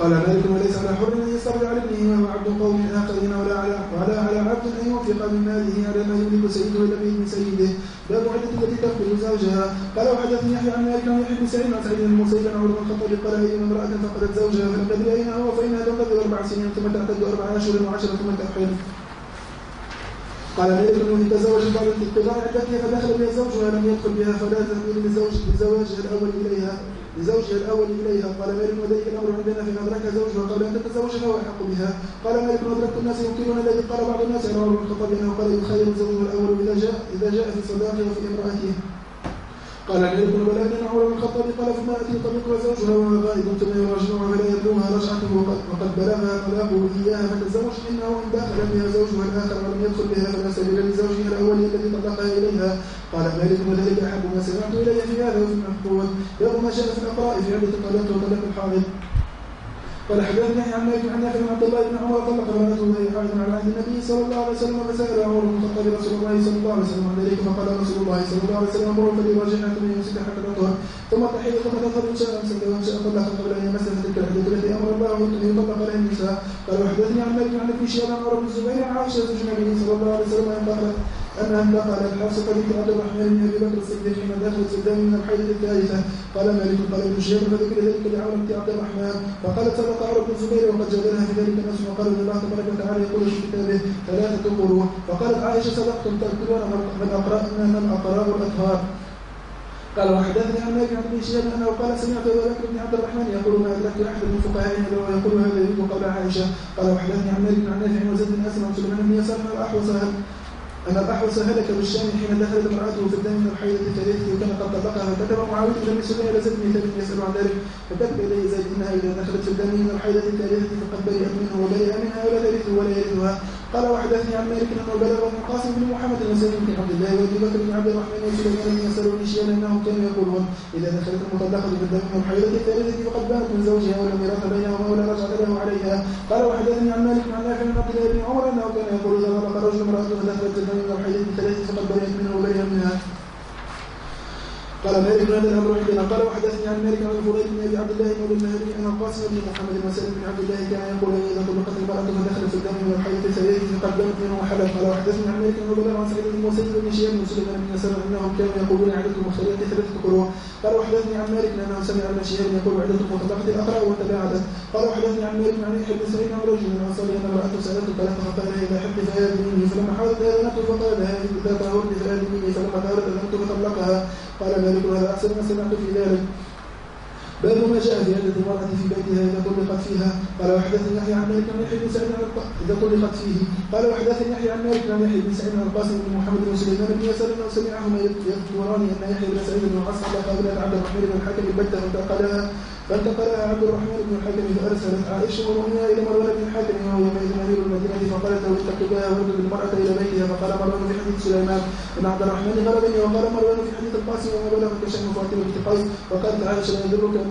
قال مالك وليس على حر أن يسترجع على ابنه وهو عبد قوم آخرين ولا على ولا على عبد أن ينفق من ماله على ما يملك سيده إلا بإذن سيده باب عدة التي تخرج زوجها. قال وحدثني يحيى عن مالك عن يحيى بن سعيد عن سعيد بن المسيب عن عمر بن الخطاب قال ايما امرأة فقدت زوجها؟ فلم تدري أين هو فإنها تنتظر أربع سنين ثم تعتد أربع اشهر وعشرة ثم تحل قال مالك إنه تزوج بعد انقضاء عدتها فدخل بها زوجها لم يدخل بها فلا تهمل لزوج الأول إليها. لزوجها الأول إليها. قال مالك وذلك الامر عندنا فان ادرك زوجها. قبل ان تتزوج فهو احق بها. قال مالك ادركت الناس ينكرون الذي قال بعض الناس عن عمر بن الخطاب انه قال يخير زوجه الأول إذا جاء إذا جاء في صداقه وفي امرأته. قال مالك إن عمر بن الخطاب قال فما أتي طلقها زوجها وهو غائب. ثم يراجعها فلا يبلغها رجعته. وقد بلغها طلاقه إياها. فتزوج انه ان دخل بها زوجها الآخر ولم يدخل بها فلا سبيل لزوجها الأول الذي طلقها إليها. قال مالك وذلك أحب ما سمعت إلي في هذا وفي المحفوظ. باب ما جاء في الأقراء في عدة الطلاق وطلاق الحاضر قال حدثني عن مالك عن نافع عبد الله بن عمر طلق امراته وهي حائض على عهد النبي صلى الله عليه وسلم فسأل عمر بن الخطاب رسول الله صلى الله عليه وسلم عن ذلك فقال رسول الله صلى الله عليه وسلم امره فليراجعها ثم يمسك حتى تطهر ثم تحيض ثم تظهر إن شاء امسك وان شاء طلق قبل أن يمس تلك الحدود التي أمر الله أن يطلق لها النساء. قال وحدثني عن مالك عن ابن شهاب عن عمر بن الزبير عن عائشة زوج النبي صلى الله عليه وسلم أن قالت انها انتقلت حفصه بنت عبد الرحمن بن أبي بكر الصديق حين دخلت سدان من الحيض الثالثة. قال مالك قال ابن شهاب فذكر ذلك بنت عبد الرحمن. فقالت صدق عمر بن الزبير وقد جادلها في ذلك الناس وقال إن الله تبارك وتعالى يقول في كتابه ثلاثة قرون. فقالت عائشة صدقتم تذكرون من اقرا من اقرا الاطهار قال وحدثني عن مالك عن ابن شهاب أنه قال سمعت أبا بكر بن عبد الرحمن يقول ما أدركت أحد من فقهائنا لو يقول هذا يريد قول عائشة. قال وحدثني عن مالك عن نافع وزيد بن أسلم وسليمان بن يسار الأحوص أن الأحوص هلك بالشام حين دخلت امرأته في الدم من الحيضة الثالثة وكان قد طلقها فكتب معاوية بن سفيان إلى زيد بن ثابت يسأل عن ذلك. فكتب إليه زيد إنها إذا دخلت في الدم من الحيضة الثالثة فقد برئت منه وبرئ منها ولا ترثه ولا يرثها. قال وحدثني عن مالك انه بلغ من قاسم بن محمد وسلم بن عبد الله وابي بكر بن عبد الرحمن وسليمان بن يسار بن شيان أنهم كانوا يقولون إذا دخلت المطلقة في الدم من الحيضة الثالثة فقد بانت من زوجها ولم يرث بينهما ولا رجعه له عليها. قال وحدثني عن مالك عن نافع بن عبد الله بن عمر أنه كان يقول إذا طلق رجل امرأته فدخلت الدم من الحيضة الثالثة فقد منها قال مالك هذا الأمر عندنا. قال وحدثني عن مالك عن الفضيل بن أبي عبد الله بن المهدي ان القاسم بن محمد وسلم بن عبد الله كان يقول اذا طلقت المراه فدخلت في الدم الثالثه فقد بنت منه وحلت قال وحدثني عن مالك بلغ عن سعيد بن مسيب بن شياب بن سليمان بن يسار أنهم كانوا يقولون عدة المختلفة ثلاثة قروء قال وحدثني عن مالك أنه سمع ابن شهاب يقول عدة المطلقة الاقرا وتباعدت قال وحدثني عن مالك عن يحيى بن سعيد عن رجل من الانصار ان امراته سالته ثلاثة فقال اذا حبت فهذه فلما حاولت اذنته فقال هذه اذا طهرت فهذه فلما طهرت اذنته فطلقها قال مالك هذا أحسن ما سمعت في ذلك. باب ما جاء في عدة المرأة في بيتها إذا طلقت فيها. قال وحدثني يحيى عن مالك عن يحيى بن سعيد عن إذا طلقت فيه. قال وحدثني يحيى عن مالك عن يحيى بن سعيد عن القاسم بن محمد بن سليمان بن يسار أنه سمعهما يذكران أن يحيى بن سعيد بن العاص على قابلة عبد الرحمن بن الحكم البتة فانتقلها. فانتقلها عبد الرحمن بن الحكم فأرسلت عائشة ومؤمنة إلى مروان بن الحكم وهو أمير المدينة فقالت له اتق الله وارد المرأة إلى بيتها. فقال مروان في حديث سليمان أن عبد الرحمن غلبني. وقال مروان في حديث القاسم وما بلغك شأن فاطمة بنت قيس. وقالت عائشة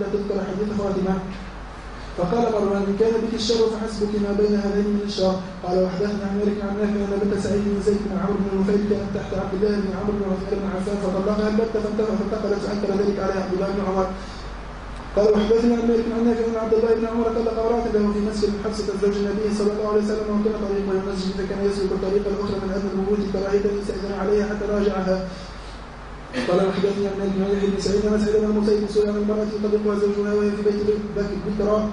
لا أن لا تذكر حديث فاطمة فقال مروان إن كان بك الشر فحسبك ما بين هذين من الشر. قال وحدثنا عن مالك عن نافع أن بنت سعيد بن زيد بن عمرو بن نفيل كانت تحت عبد الله بن عمرو بن عثمان بن عفان فطلقها البتة فانتقلت فأنكر ذلك على عبد الله بن عمر. قال وحدثنا عن مالك عن نافع عن عبد الله بن عمر طلق امرأة له في مسجد من حفصة زوج النبي صلى الله عليه وسلم وكان طريقه المسجد فكان يسلك الطريق الأخرى من أدنى البيوت كراهية أن عليها حتى راجعها. قال وحدثني عن مالك عن يحيى بن سعيد ما سعيد بن المسيب سئل عن المرأة يطلقها زوجها وهي في بيت بكرا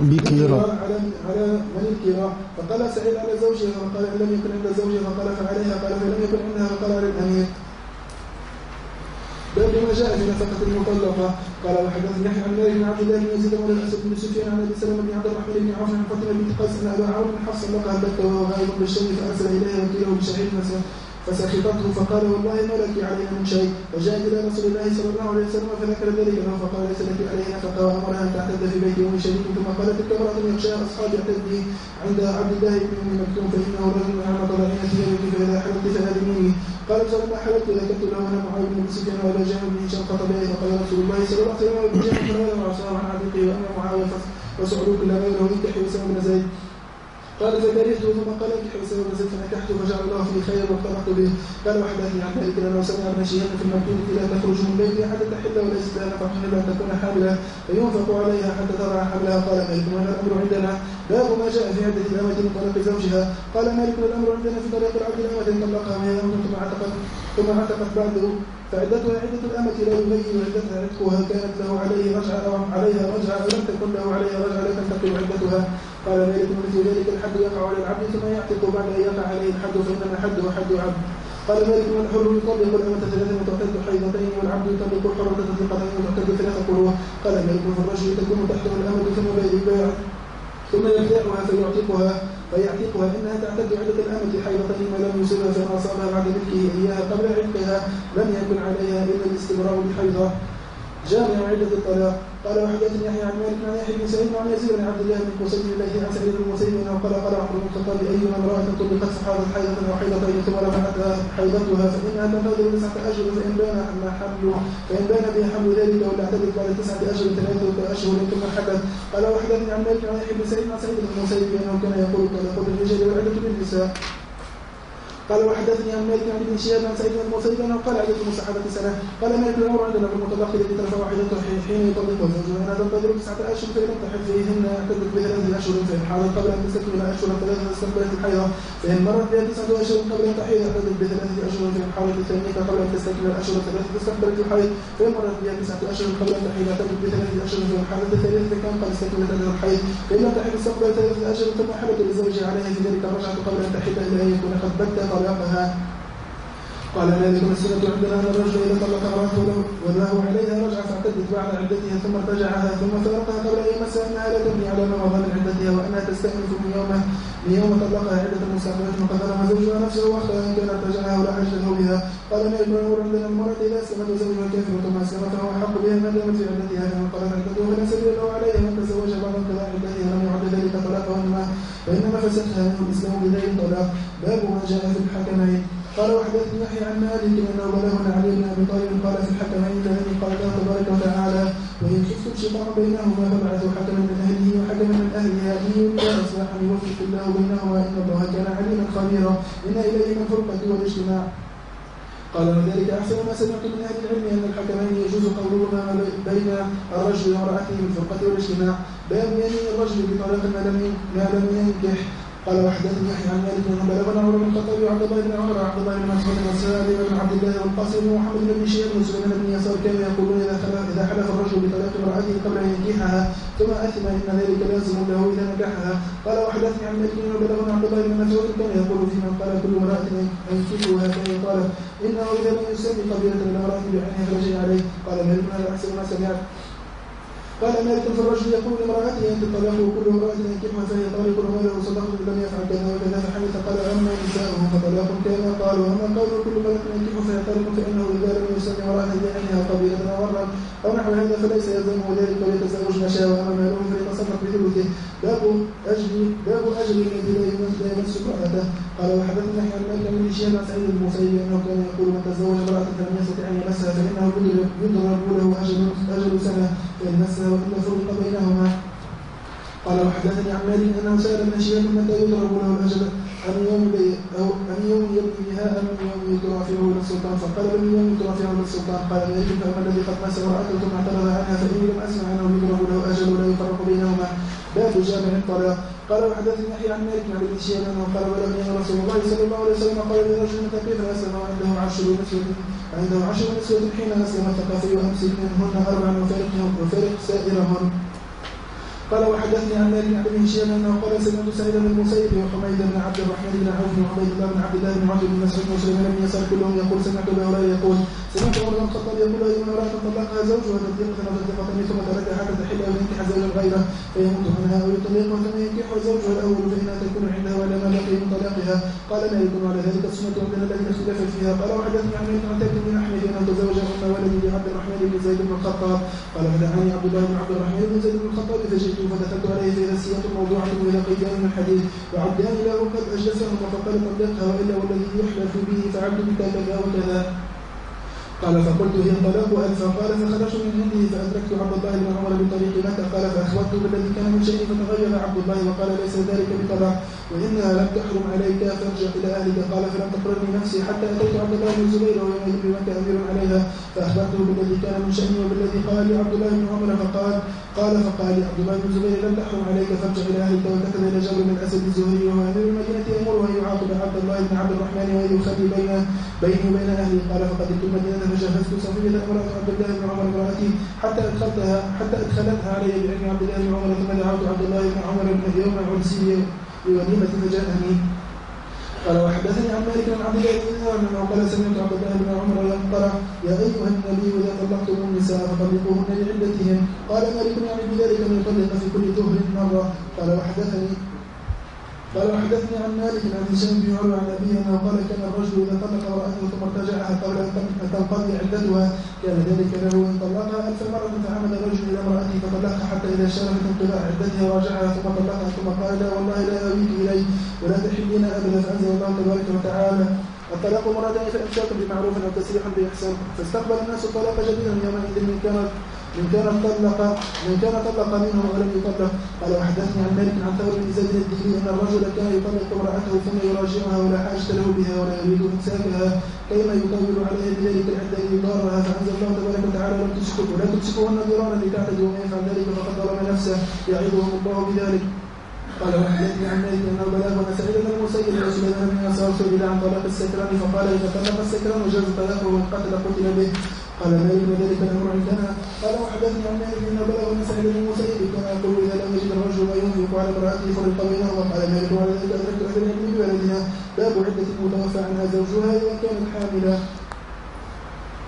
بكيرا على على من الكراء فقال سعيد على زوجها فقال إن لم يكن عند زوجها فقال فعليها. قال فلم يكن عندها فقال على الامير باب ما جاء في نفقة المطلقة. قال وحدثني يحيى عن مالك بن عبد الله بن يزيد مولى الاسد بن سفيان عن أبي سلمة بن عبد الرحمن بن عوف عن فاطمة بنت قيس أن أبا عون حفص لقى البت وهو غائب بالشام فأرسل اليها وكيله بشهيد فسخطته فقال والله ما لك علينا من شيء. فجاء إلى رسول الله صلى الله عليه وسلم فذكر ذلك. له فقال ليس لك عليه نفقه وأمرها أن تعتد في بيت يوم شديد ثم قالت تلك امرأة يخشى أصحاب اعتدي عند عبد الله بن أم مكتوم فإنه رجل نعم طلعين في يدك فاذا حللت فاذنيني قال فلما حللت ذكرت له أنا معاويه بن سفيان ولا جامع بن هشام خطب فقال رسول الله صلى الله عليه وسلم ابن جامع فلا وعصاه عن عتيقه واما معاويه وسعلوك لا غيره انكح وسام بن زيد قال فكرهت ثم قال انكح وسام بن زيد فنكحت فجعل الله في خير واختلطت به. قال وحدثني عن ذلك انه سمع ابن شهاب في المكتوب لا تخرج من بيتها حتى تحل وليست لها إلا أن تكون حاملة. فينفق عليها حتى ترى حملها. قال مالك وهذا الأمر عندنا؟ باب ما جاء في عدة الامه من طلاق زوجها. قال مالك الأمر عندنا في طلاق العبد الامه ان طلقها وهي ثم اعتقت ثم اعتقت بعده. فعدتها عدة الأمة لا يبين عدتها. عتقها كانت له عليه رجعة أو عليها رجعة أو لم تكن له عليها رجعة لا تنتقل عدتها. قال مالك مثل ذلك الحد يقع على العبد ثم يعتق بعد أن يقع عليه الحد فإنما حده حد عبد قال مالك والحر يطلق الأمة ثلاثة وتعتد حيضتين والعبد يطلق الحرة تطلقتين وتعتد ثلاث قروة. قال مالك فالرجل تكون تحته الأمة ثم يبايع ثم يبيعها فيعتقها فيعتقها إنها تعتد عدة الأمة حيضتين ما لم يصبها فما اصابها بعد ملكه إياها قبل عتقها لم يكن عليها إلا الاستبراء بحيضه جامع عدة الطلاق قال وحدثني يحيى عن مالك عن يحيى بن سعيد وعن يزيد بن عبد الله بن قصي بن الله عن سعيد بن المسيب انه قال قال عمر بن الخطاب ايما امراه طلقت فحاضت حيضه أو حيضتين ثم رفعتها حيضتها فانها تنتظر تسعه اشهر فإن بان ما حمل فإن بان بها حمل ذلك ولا اعتدت بعد تسعة أشهر ثلاثة أشهر ثم حدث. قال وحدثني عن مالك عن يحيى بن سعيد عن سعيد بن المسيب انه كان يقول طلاق الرجال والعدة بالنساء قال وحدثني عن مالك عن ابن شهاب عن سعيد بن المسيب أنه قال عدد المصاحبه سنة. قال مالك الامر عندنا في المطلق الذي ترفع واحدته حين يطلق زوجها انها تنتظر تسعة أشهر فإن لم تحد فيهن اعتدت بثلاث أشهر فإن حاضت قبل أن تستكمل اشهر ثلاثة استقبلت الحيضة. فإن مرت بها تسعة أشهر قبل أن تحيض اعتدت بثلاثه أشهر فإن حاضت الثانية قبل أن تستكمل اشهر ثلاثة استقبلت الحيض. فإن مرت بها تسعة أشهر قبل أن تحيض اعتدت بثلاثه أشهر فإن حاضت الثالثه كان قد استكملت أجل الحيض. فإن لم تحد استقبلت ثلاثة اشهر ثم حلت لزوجها عليها في ذلك الرجعة قبل أن تحد إلا أن يكون قد بت طلاقها قال مالك السنة عندنا أن الرجل إذا طلق امرأته وله عليها رجع فاعتدت بعد عدتها ثم ارتجعها ثم فارقها قبل أن يمسها أنها لا تبني على ما مضى من عدتها وأنها تستأنف من يوم من يوم طلقها عدة مستعملة وقد ظلم زوجها نفسه واختار إن كان ارتجعها ولا حاجة له بها. قال مالك الأمر عندنا المرأة إذا أسلمت وزوجها كافر ثم أسلم فهو أحق بها ما دامت في عدتها. فمن قالت عدته فلا سبيل له عليها. من تزوج بعد انقضاء عدتها لم يعد ذلك طلاقا وإنما فسدها منه الإسلام بغير طلاق. باب ما جاء في الحكمين. قال وحدثني يحيى عن مالك أنه بلغنا علي بن أبي طالب قال في الحكمين الذي قال الله تبارك وتعالى. وإن خفتم شقاق بينهما فابعثوا حكما من أهله وحكما من اهلها ان إصلاحا يوفق الله بينهما إن الله كان عليما خبيرا. إن اليه من الفرقة والاجتماع. قال وذلك أحسن ما سمعت من أهل العلم ان الحكمين يجوز قولهما بين الرجل وامرأته بالفرقه والاجتماع. باب يمين الرجل بطلاق ما لم ينكح. قال وحدثني يحيى عن مالك بن بلغنا عمر بن الخطاب وعبد الله بن عمر وعبد الله بن مسعود وسالم بن عبد الله والقاسم ومحمد بن شهاب وسليمان بن يسار كانوا يقولون إذا إذا حلف الرجل بطلاق امرأته قبل أن ينكحها ثم أثم إن ذلك لازم له إذا نكحها. قال وحدثني عن مالك بن بلغنا عبد الله بن مسعود كان يقول في من قال كل امرأة أنكحها فهي قالت انه إذا لم يسمي قبيلة من امراه بعينها فلجئ عليه. قال مالك هذا أحسن ما سمعت؟ قال مالك الرجل يقول لامرأته أنت الطلاق وكل امرأة ينكحها فهي طالق وما له صدقة لم يفعل كذا وكذا. فحدث قال أما نساؤه فطلاق كما قال وأما قول كل امرأة ينكح فهي طالق فإنه إذا لم يسمي امرأة بعينها قبيلة أو أو نحو هذا فليس يلزمه ذلك وليتزوج ما شاء وأما ماله فليتصرف بثلثه. باب فإنه يضرب له أجل أجل سنة فإن مسها وإلا فرق بينهما. قال وحدثني عن مالك أنه سأل ابن شهاب متى يضرب له الاجل ام يوم أو ام يوم يبني بها أم يوم ترافعه إلى السلطان فقال بل يوم ترافعه إلى السلطان قال مالك فأما الذي قد مس امراته ثم اعترض عنها فإني لم اسمع انه يضرب له أجل ولا يفرق بينهما باب جامع الطلاق قال وحدثني يحيى عن مالك عن ابن شهاب أنه قال ان رسول الله صلى الله عليه وسلم قال لرجل كيف اسلم وعنده عشر نسوة عنده عشر نسوة حين أسلم الثقافي وأمسك منهن أربعا وفرق سائرهن. قال وحدثني عن مالك عن هشام أنه قال سمعت سعيد بن المسيب وحميد بن عبد الرحمن بن عوف وعبيد الله بن عبد الله بن عبد بن مسعود وسليمان بن يسار كلهم يقول سمعت ابا هريره يقول. سمعت عمر بن الخطاب يقول ايما امراه طلقها زوجها تطلقها وتطلقها ثم تركها حتى تحل أو ينكح زوجا غيره فيموت عنها أو يطلقها ثم ينكح زوجها الأول فإنها تكون عنده ولا ما بقي من طلاقها قال مالك على ذلك السنة عندنا التي اختلف فيها. قال وحدثني عن مالك عن بن أحمد ولدي لعبد الرحمن بن زيد بن الخطاب قال فدعاني عبد الله بن عبد الرحمن بن زيد بن الخطاب فجئت فدخلت عليه فإذا السياق موضوعة إلى قيدان الحديث. وعبدان له قد أجلسهما فقال طلقها وإلا والذي يحلف به فعبد بك كذا وكذا. قال فقلت هي ألف قال فخرجت من عنده فأدركت عبد الله بن عمر بطريق مكة. قال فأخبرته بالذي كان من شيء فتغير عبد الله. وقال ليس ذلك بطلاق. وإنها لم تحرم عليك فارجع إلى أهلك. قال فلم تقرني نفسي حتى أتيت عبد الله بن الزبير وهو يومئذ بمكة أمير عليها. فأخبرته بالذي كان من شأني وبالذي قال لي عبد الله بن عمر. فقال قال فقال لي عبد الله بن الزبير لم تحرم عليك فارجع إلى أهلك. وكتب إلى جبر بن أسد الزهري وهو أمير المدينة يأمره أن يعاقب عبد الله بن عبد الرحمن وأن يخلي بين بيني وبين أهلي قال فقدمت المدينة فجهزت صفية امرأة عبد الله بن عمر امرأتي حتى أدخلتها حتى أدخلتها علي بعلم عبد الله بن عمر ثم دعوت عبد الله بن عمر يوم عرسي بوليمة فجاءني قال وحدثني عن مالك بن عبد الله بن انه قال سمعت عبد الله بن عمر يقرا يا ايها النبي اذا طلقتم النساء فطلقوهن لعدتهن قال مالك يعني بذلك ان يطلق في كل دهر مره قال وحدثني قال وحدثني عن مالك عن هشام بن عروة عن أبيه أنه قال كان الرجل إذا طلق امراته ثم ارتجعها قبل أن تنقضي عدتها. كان ذلك له إن طلقها ألف مرة فعمد الرجل إلى امرأته فطلقها حتى إذا شرفت انقضاء عدتها راجعها ثم طلقها. ثم قال لا والله لا أويك الي ولا تحلين أبدا. فأنزل الله تبارك وتعالى الطلاق مرادان فامساك بمعروف أو تسريح بإحسان. فاستقبل الناس الطلاق جديدا يومئذ من كانت من كان طلق من كان طلق منه ولم يطلق. قال وحدثني عن مالك عن ثور بن زيد الدهري أن الرجل كان يطلق امرأته ثم يراجعها ولا حاجة له بها ولا يريد امساكها كيما يطول عليها بذلك العدة ليضارها فأنزل الله تبارك وتعالى لم تسكت ولا تمسكوهن ضرارا لتعتدوا ومن يفعل ذلك فقد ظلم نفسه. يعظهم الله بذلك. قال وحدثني عن مالك انه بلغنا سعيد بن المسيب وسليمان بن يسار سئل عن طلاق السكران فقال إذا طلق السكران وجاز طلاقه وقتل قتل به. قال مالك وذلك الأمر عندنا قال وحدثني عن مالك انه بلغ من سعيد بن المسيب كان يقول اذا لم يجد الرجل ما ينفق على امرأته فرق بينه وقال مالك وعلى ذلك ادركت أهل العلم بولدها باب عدة المتوفى عنها زوجها إذا كانت حاملا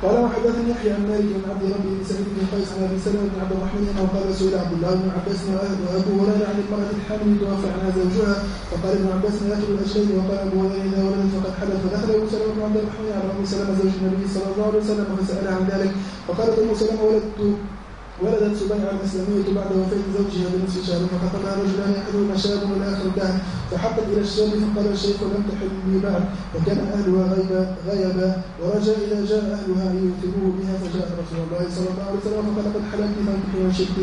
قال وحدثني يحيى عن مالك بن عبد ربي بن سعيد بن قيس عن أبي سلمة بن عبد الرحمن أنه قال سئل عبد الله بن عباس وأبو هريرة عن المراه الحامل توفى عنها زوجها فقال ابن عباس يأكل الاجلين وقال أبو هريرة إذا ولدت فقد حدث فدخل أبو سلمة بن عبد الرحمن على أم سلمة زوج النبي صلى الله عليه وسلم فسالها عن ذلك. فقالت أم سلمة ولدت ولدت سبيعة الإسلامية بعد وفاة زوجها بنصف شهر فخطبها رجلان أحدهما شاب والآخر كهن فحقت إلى الشاب فقال الشيخ لم تحل لي بعد وكان أهلها غيب غيبا ورجا إذا جاء أهلها أن يوثقوه بها فجاء رسول الله صلى الله عليه وسلم فقال قد حللت فانكحي وشئت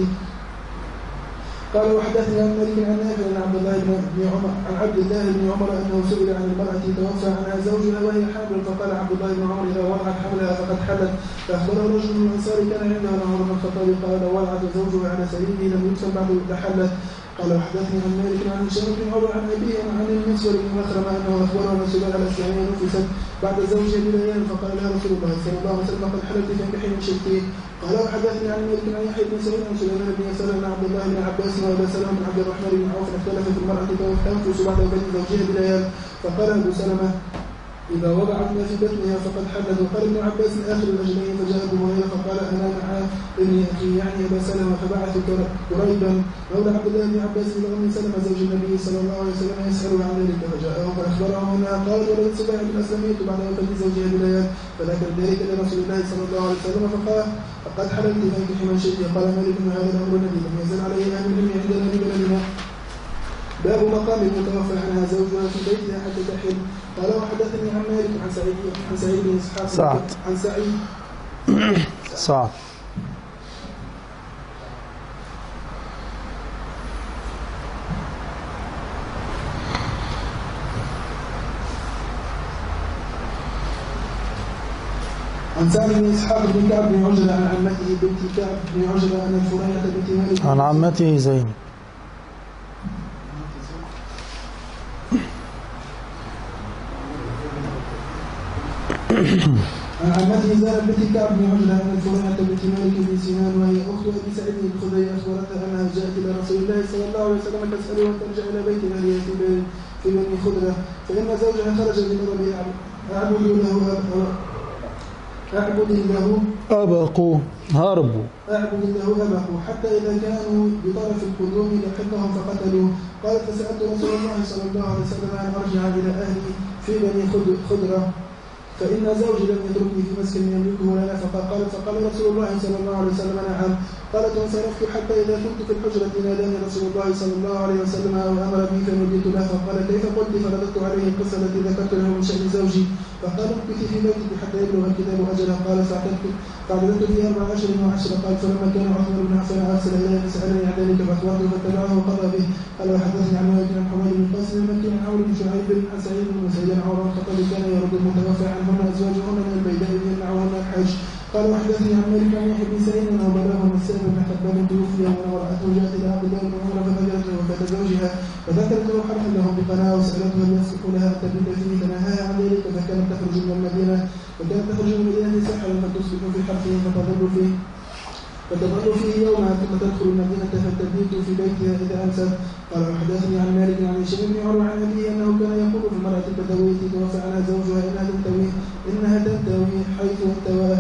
قال وحدثني عن مالك عن نافع عن عبد الله بن عمر عن عبد الله بن عمر أنه سئل عن المرأة توفى عنها زوجها وهي حامل فقال عبد الله بن عمر إذا وضعت حملها فقد حلت. فاخبره رجل من الانصار كان عنده عمر بن الخطاب قال وضعت زوجها على سريره لم يدفن بعد لحلت. قال وحدثني عن مالك عن هشام بن عمر عن أبيه عن المسور بن مخرمه أنه اخبره أن سبيل الاسلاميه نفست بعد زوجها بليال فقال لها رسول الله صلى الله عليه وسلم قد حللت فانكحي من شئتين قال وحدثني عن مالك عن يحيى بن سعيد عن سليمان بن يسار عن عبد الله بن عباس وابا سلمة بن عبد الرحمن بن عوف اختلف في المراه تنفس بعد وفاه زوجها بليال فقال أبو سلمة إذا وضعت ما فقد حدث وقال ابن عباس آخر الأجلين فجاء أبو هريرة فقال أنا مع ابن أخي يعني أبا سلمة فبعث قريبا مولى عبد الله بن عباس بن أم سلمة زوج النبي صلى الله عليه وسلم يسأله عن ذلك فجاءه فأخبره أنها قالت ولدت سبيعة الأسلمية بعد وفاة زوجها بليال فذكر ذلك لرسول الله صلى الله عليه وسلم. فقال فقد حللت فانكح من شئت. قال مالك هذا الأمر الذي لم يزل عليه أهل العلم عندنا ببلدنا باب مقام المتوفى عنها زوجها في بيتها حتى تحل. قال وحدثني عن مالك عن سعيد عن سعيد بن إسحاق. سعد. عن سعيد. صعب عن سعد بن إسحاق بن كعب بن عجلة عن عمته بنت كعب بن عجلة ان الفرينة بنت مالك. عن عمته زينب عن عمته زينب بنت كعب بن عجلة ان الفرينة بنت مالك بن سنان وهي أخت أبي سعيد بن الخدري أخبرتها أنها جاءت إلى رسول الله صلى الله عليه وسلم تساله ان ترجع إلى بيت اهلها في بني- خدرة. فإن زوجها خرج من ربيع أعبد له أعبد له أبقوا. هربوا. أعبد له أبه حتى إذا كانوا بطرف القدوم لحقهم فقتلوه قالت فسألت رسول الله صلى الله عليه وسلم أن أرجع إلى أهلي في بني خد- خدرة. فإن زوجي لم يتركني في مسكن يملكه لنا فقال قالت فقال رسول الله صلى الله عليه وسلم نعم. قالت وانصرفت حتى إذا كنت في الحجرة ناداني رسول الله صلى الله عليه وسلم أو أمر بي فنوديت له فقال كيف قلت؟ فرددت عليه القصة التي ذكرت له من شأن زوجي. فقال امكثي في بيتك حتى يبلغ الكتاب أجله. قال فاعتدت فاعتدت في أربع أشهر وعشر. قال فلما كان عثمان بن عفان أرسل إليه فسألني عن ذلك فأخبرته فاتبعه وقضى به. قال وحدثني عن مالك عن حميد بن قاسم المكي عن عمرو بن شعيب عن سعيد بن مسيد عن عمر بن الخطاب كان يرد المتوفى عنهن أزواجهن قال وحدثني عن مالك عن يحيى بن سعيد انه بلغه من السلم بن حبان توفي وان امراته جاءت إلى عبد الله بن عمر فذكرت له وفاه زوجها. فذكرت حرحا لهم بقناة وسألته هل يصلح لها أن تبيت فيه؟ فنهاها عن ذلك فكانت تخرج من المدينة. فكانت تخرج من المدينة سحرا فتصبح في حرفه فتظل فيه. فتظل فيه يوما ثم تدخل المدينة فتبيت في بيتها إذا أمست قال وحدثني عن مالك عن هشام بن عروة عن أبيه أنه كان يقول في المرأة البدوية توفى عنها زوجها إنها تنتوي إنها تنتوي. حيث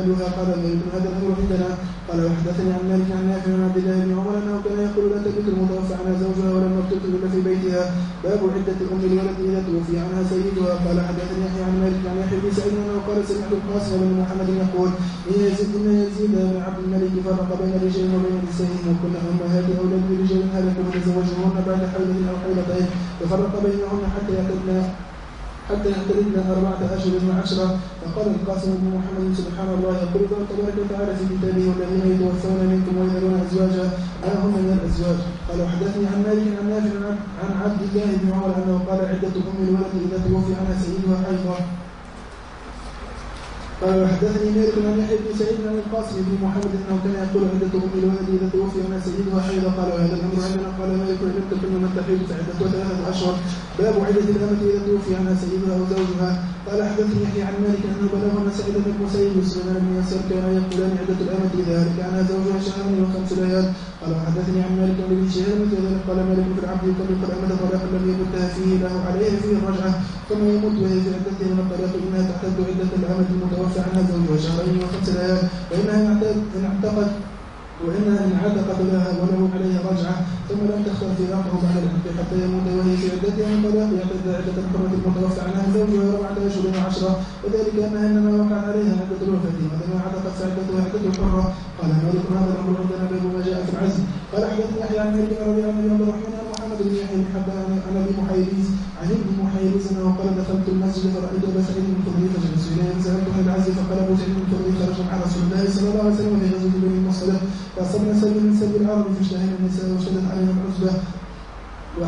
أهلها قال مالك هذا الأمر عندنا. قال وحدثني عن مالك عن نافع عن عبد الله بن عمر أنه كان يقول لا تبيت المتوفى عنها زوجها ولم مكتوب إلا في بيتها. باب عدة أم الولد إذا توفي عنها سيدها. قال حدثني يحيى عن مالك عن يحيى بن سعيد أنه قال سمعت القاسم بن محمد يقول إن يزيد إن يزيد بن عبد الملك فرق بين الرجال وبين نسائهم وكن أمهات أولاد رجال هلكوا وتزوجهن بعد حيض أو حيضتين وفرق بينهن حتى يعتدن حتى يعتدن أربعة أشهر وعشرة فقال القاسم بن محمد سبحان الله يقول الله تبارك وتعالى في كتابه والذين يتوفون منكم ويذرون أزواجا أنا هم من الأزواج؟ قال وحدثني عن مالك عن نافع عن عبد الله بن عمر أنه قال عدة أم الولد إذا توفي عنها سيدها حيضة قال وحدثني مالك عن يحيى بن سعيد عن القاسم بن محمد أنه كان يقول عدة أم الولد إذا توفي أنا سيدها حيض قال وهذا الامر عندنا قال مالك لم تكن من تحيض فعدتها ثلاثة اشهر باب عدة الأمة إذا توفي عنها سيدها أو زوجها. قال حدثني يحيى عن مالك أنه بلغ أن سعيد بن المسيب وسليمان بن يسار كانا يقولان عدة الأمة إذا هلك عنها زوجها شهرين وخمس ليال. قال وحدثني عن مالك بن شهاب كذلك قال مالك في العبد يطلق الامه طلاقا لم يمتها فيه له عليه فيه الرجعة ثم يموت وهي في عدتها من الطلاق إنها تعتد عدة الأمة المتوفى عنها زوجها شهرين وخمس ليال إن اعتقد وإنها إن عتقت لها وله عليها رجعة. ثم لم تختار فراقه بعد العتق حتى يموت وهي في عدتها من طلاق يعتد عدة الحرة المتوفى عنها زوجها أربعة أشهر وعشرة وذلك أنها إنما وقعت عليها عدة الوفاة وإنما عتقت فعدتها عدة الحرة قال مالك هذا الأمر عندنا باب ما جاء في العزم. قال حدثني يحيى عن مالك رضي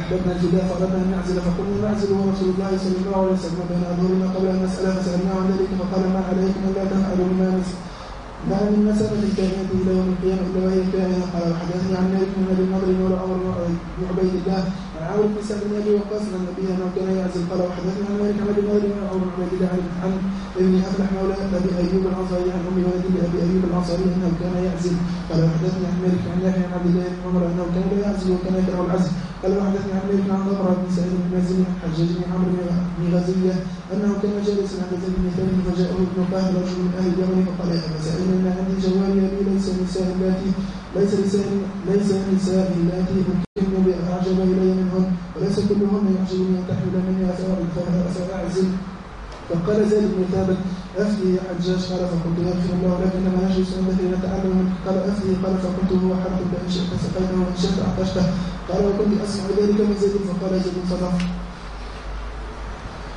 واحببنا الفداء فاردنا أن نعزل فقلنا نعزل ورسول الله صلى الله عليه وسلم. بين اظهرنا قبل أن نسأله فسالناه عن ذلك فقال ما عليكم الا تفعلوا بما ما من مسألة الكائنة إلى يوم القيامة إلا وهي كائنة قال وحدثني عن مالك بن أبي النضر ولا عمر بن عبيد الله عن عمرو بن أبي وقاص عن أبيه أنه كان يعزل قال وحدثني عن مالك عن أبي النضر ولا عمر بن عبيد الله عن ابن أفلح مولى أبي أيوب الأنصاري عن أم ولد أبي أيوب الأنصاري أنه كان يعزل قال وحدثني عن مالك عن يحيى عن عبد الله بن عمر أنه كان لا يعزل وكان يكره العزل قال وحدثني عن مالك عن ضمرة بن سعيد بن مازن حجاج بن عمرو بن غزية أنه كان جالسا عند زيد بن ثابت فجاءه ابن قاهر رجل من أهل اليمن فقال يا أبا سعيد إن عندي جواري أبي ليس نساء اللاتي ليس نساء ليس نساء اللاتي أمكن بأعجب إلي منهن وليس كلهن يعجبني أن تحمل مني أفأعزل فقال زيد بن ثابت أفتي يا حجاج قال فقلت يغفر الله لك إنما نجلس عندك لنتعلم منك قال أفتي قال فقلت هو حرف فإن شئت سقيته وإن شئت أعطشته. قال وكنت أسمع ذلك من زيد. فقال زيد صدق.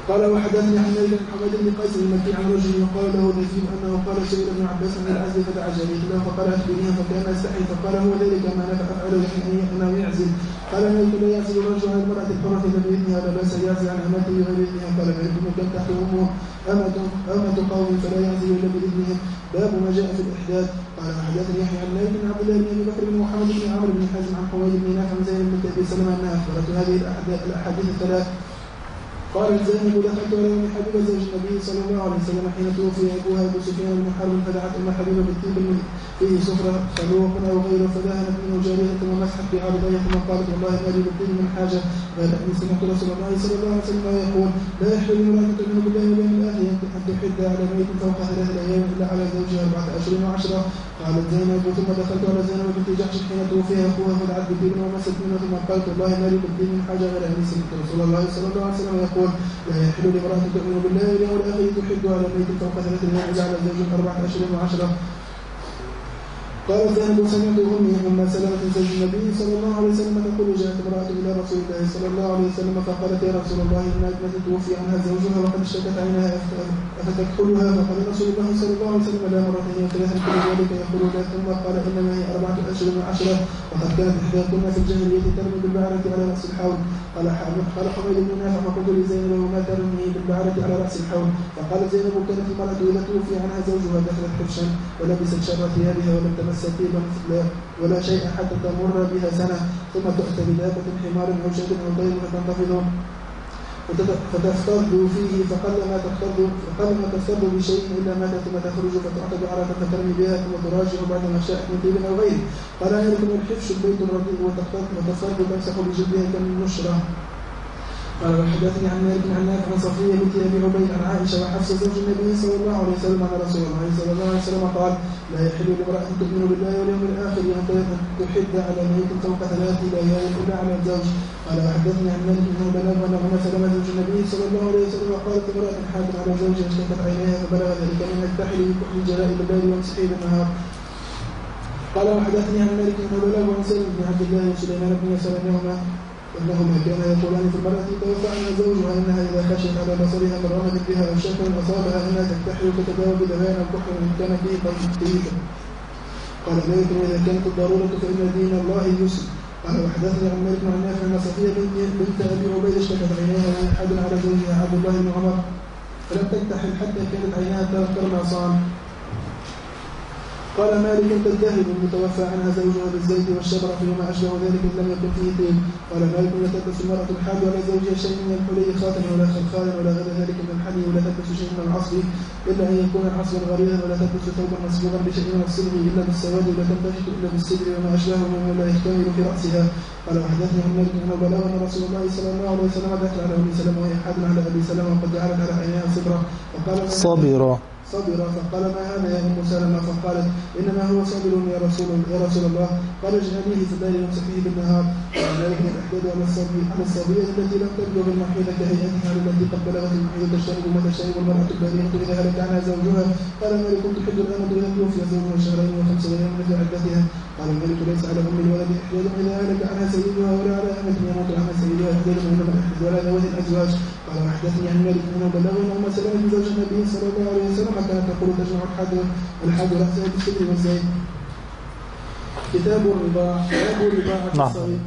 قال وحدثني عن مالك بن حميد بن قيس المكي عن رجل يقال له نزيل أنه قال سئل ابن عباس عن العزل فتعجل له فقال أخبرني فكان يستحي فقال هو ذلك ما أنا فافعل أنه يعزل. قال مالك لا يعزل الرجل عن المرأة الحره باذنها ولا باس يعزل عن أمته بغير اذنها قال مالك بن كان تحت أمه؟ أمة قوم فلا يعزل إلا باذنهم باب ما جاء في الإحداث. قال حدثني يحيى عن مالك بن عبد الله بن أبي بكر بن محمد بن عمرو بن حزم عن حميد بن نافع بن زيد بن ابي سلمة أنها أخبرت هذه الأحاديث الثلاث. قال زينب دخلت على ام حبيبه زوج النبي صلى الله عليه وسلم حين توفي ابوها ابو سفيان بن حرب فدعت أم حبيبة بالطيب فيه سفره خلوق أو غيره فدهنت منه جارية ومسحت بعرضيه ثم قالت والله ما لي بالطيب من حاجة. غير إني سمعت رسول الله صلى الله عليه وسلم يقول لا يحل لامراه تؤمن بالله واليوم الآخر أن تحد على ميت فوق ثلاث أيام إلا على زوجها أربعة اشهر وعشرة. قالت زينب ثم دخلت على زينب بنت جحش حين توفي أخوها فدعت بالطيب ومست منه. ثم قالت والله ما لي بالطيب من حاجة غير اني سمعت رسول الله صلى الله عليه وسلم يقول. لا يحل لامرأة تؤمن بالله واليوم الآخر تحد على فوق ثلاث أيام على زوج أربعة أشهر وعشرة. قال زينب سمعت امي ام سلمة زوج النبي صلى الله عليه وسلم تقول جاءت امرأة إلى رسول الله صلى الله عليه وسلم فقالت يا رسول الله إن ابنتي توفي عنها زوجها وقد اشتكت عينها افتكحلها فقال رسول الله صلى الله عليه وسلم لا مرتين وثلاثا كل ذلك يقول لا ثم قال إنما هي أربعة أشهر وعشرة وقد كانت احداكن في الجاهلية ترمي بالبعرة على رأس الحول قال قال حميد بن نافع فقلت لزينب وما ترمي بالبعرة على رأس الحول فقالت زينب كانت المرأة إذا توفي عنها زوجها دخلت حفشا ولبست شر ثيابها ولم سكيبا ولا شيء حتى تمر بها سنة ثم تؤتى بدابة حمار أو شاة أو طير فتنتفض فتفترض فيه فقلما تفترض فقلما تفترض بشيء إلا مات ثم تخرج فتعتد عرفة فترمي بها ثم تراجع بعد ما شاءت من طيب أو غيره قال يركن الحفش البيت الرديء وتفترض تمسح بجلدها كالنشره قال وحدثني عن مالك عن نافع عن صفية بنت أبي عبيد عن عائشة وحفصه زوج النبي صلى الله عليه وسلم ان رسول الله صلى الله عليه وسلم قال لا يحل لامرأة تؤمن بالله واليوم الآخر أن تحد على ميت فوق ثلاث ليال إلا على الزوج قال وحدثني عن مالك انه بلغ ان ام سلمة زوج النبي صلى الله عليه وسلم قالت امرأة حامل على زوجها اشتكت عينيها فبلغ ذلك من التحل بكحل جلائل الليل وامسحي بالنهار قال وحدثني عن مالك انه بلغ عن سلم بن عبد الله وسليمان بن يسار انهما انهما كانا يقولان في المرأة توفى زوجها انها إذا خشيت على بصرها من رمت بها أو شك اصابها أنها تكتحل فتداوى بدهان أو كحل ان كان فيه طيب قال مالك وإذا كانت الضرورة فإن دين الله يسر. قال وحدثني عن مالك عن نافع ان صفية بنت أبي عبيد اشتكت عينيها من حد على زوجها عبد الله بن عمر. فلم تكتحل حتى كانت عيناها ترمى صام قال مالك تذهب المتوفى عنها زوجها بالزيت والشبرة وما أشبه ذلك إن لم يكن فيه طين. قال مالك لا تلبس المرأة الحامل على زوجها شيء من الحلي خاتم ولا خلخال ولا غير ذلك من الحلي ولا تلبس شيء من العصر إلا أن يكون عصرا غليظا ولا تلبس ثوبا مصبوغا بشيء من الصبغ إلا بالسواد ولا تنتشط إلا بالسدر وما أشبهه مما لا يحتمل في رأسها. قال وحدثني عن مالك أنه بلغ أن رسول الله صلى الله عليه وسلم دخل على أبي سلمة وهي حامل على أبي سلمة وقد جعلت على عينها صبرا وقال هذا؟ صبرا فقال ما هذا يا ام سلمه فقالت إنما هو صبر يا رسول يا رسول الله. قال اجعليه الليل وامسحيه بالنهار. وعن ذلك الاحداد على الصبي على الصبيه التي لم تبلغ المحيض كهيئتها التي قد بلغت تشترب ما تشترب المراه البالغه اذا هلك عنها زوجها. قال مالك تحب الامه اذا توفي زوجها شهرين وخمس أيام مثل عدتها قال الملك ليس على ام الولد احداد اذا هلك عنها سيدها ولا على امه يموت عنها سيدها انما احداد ولا ذوات الأزواج. قال وحدثني عن مالك أنه بلغني أم سلمة زوج النبي صلى الله عليه وسلم كانت تقول تجمع الحد والحد راسها بالسر والزيت كتاب الرضاع باب رضاعة نعم. الصغير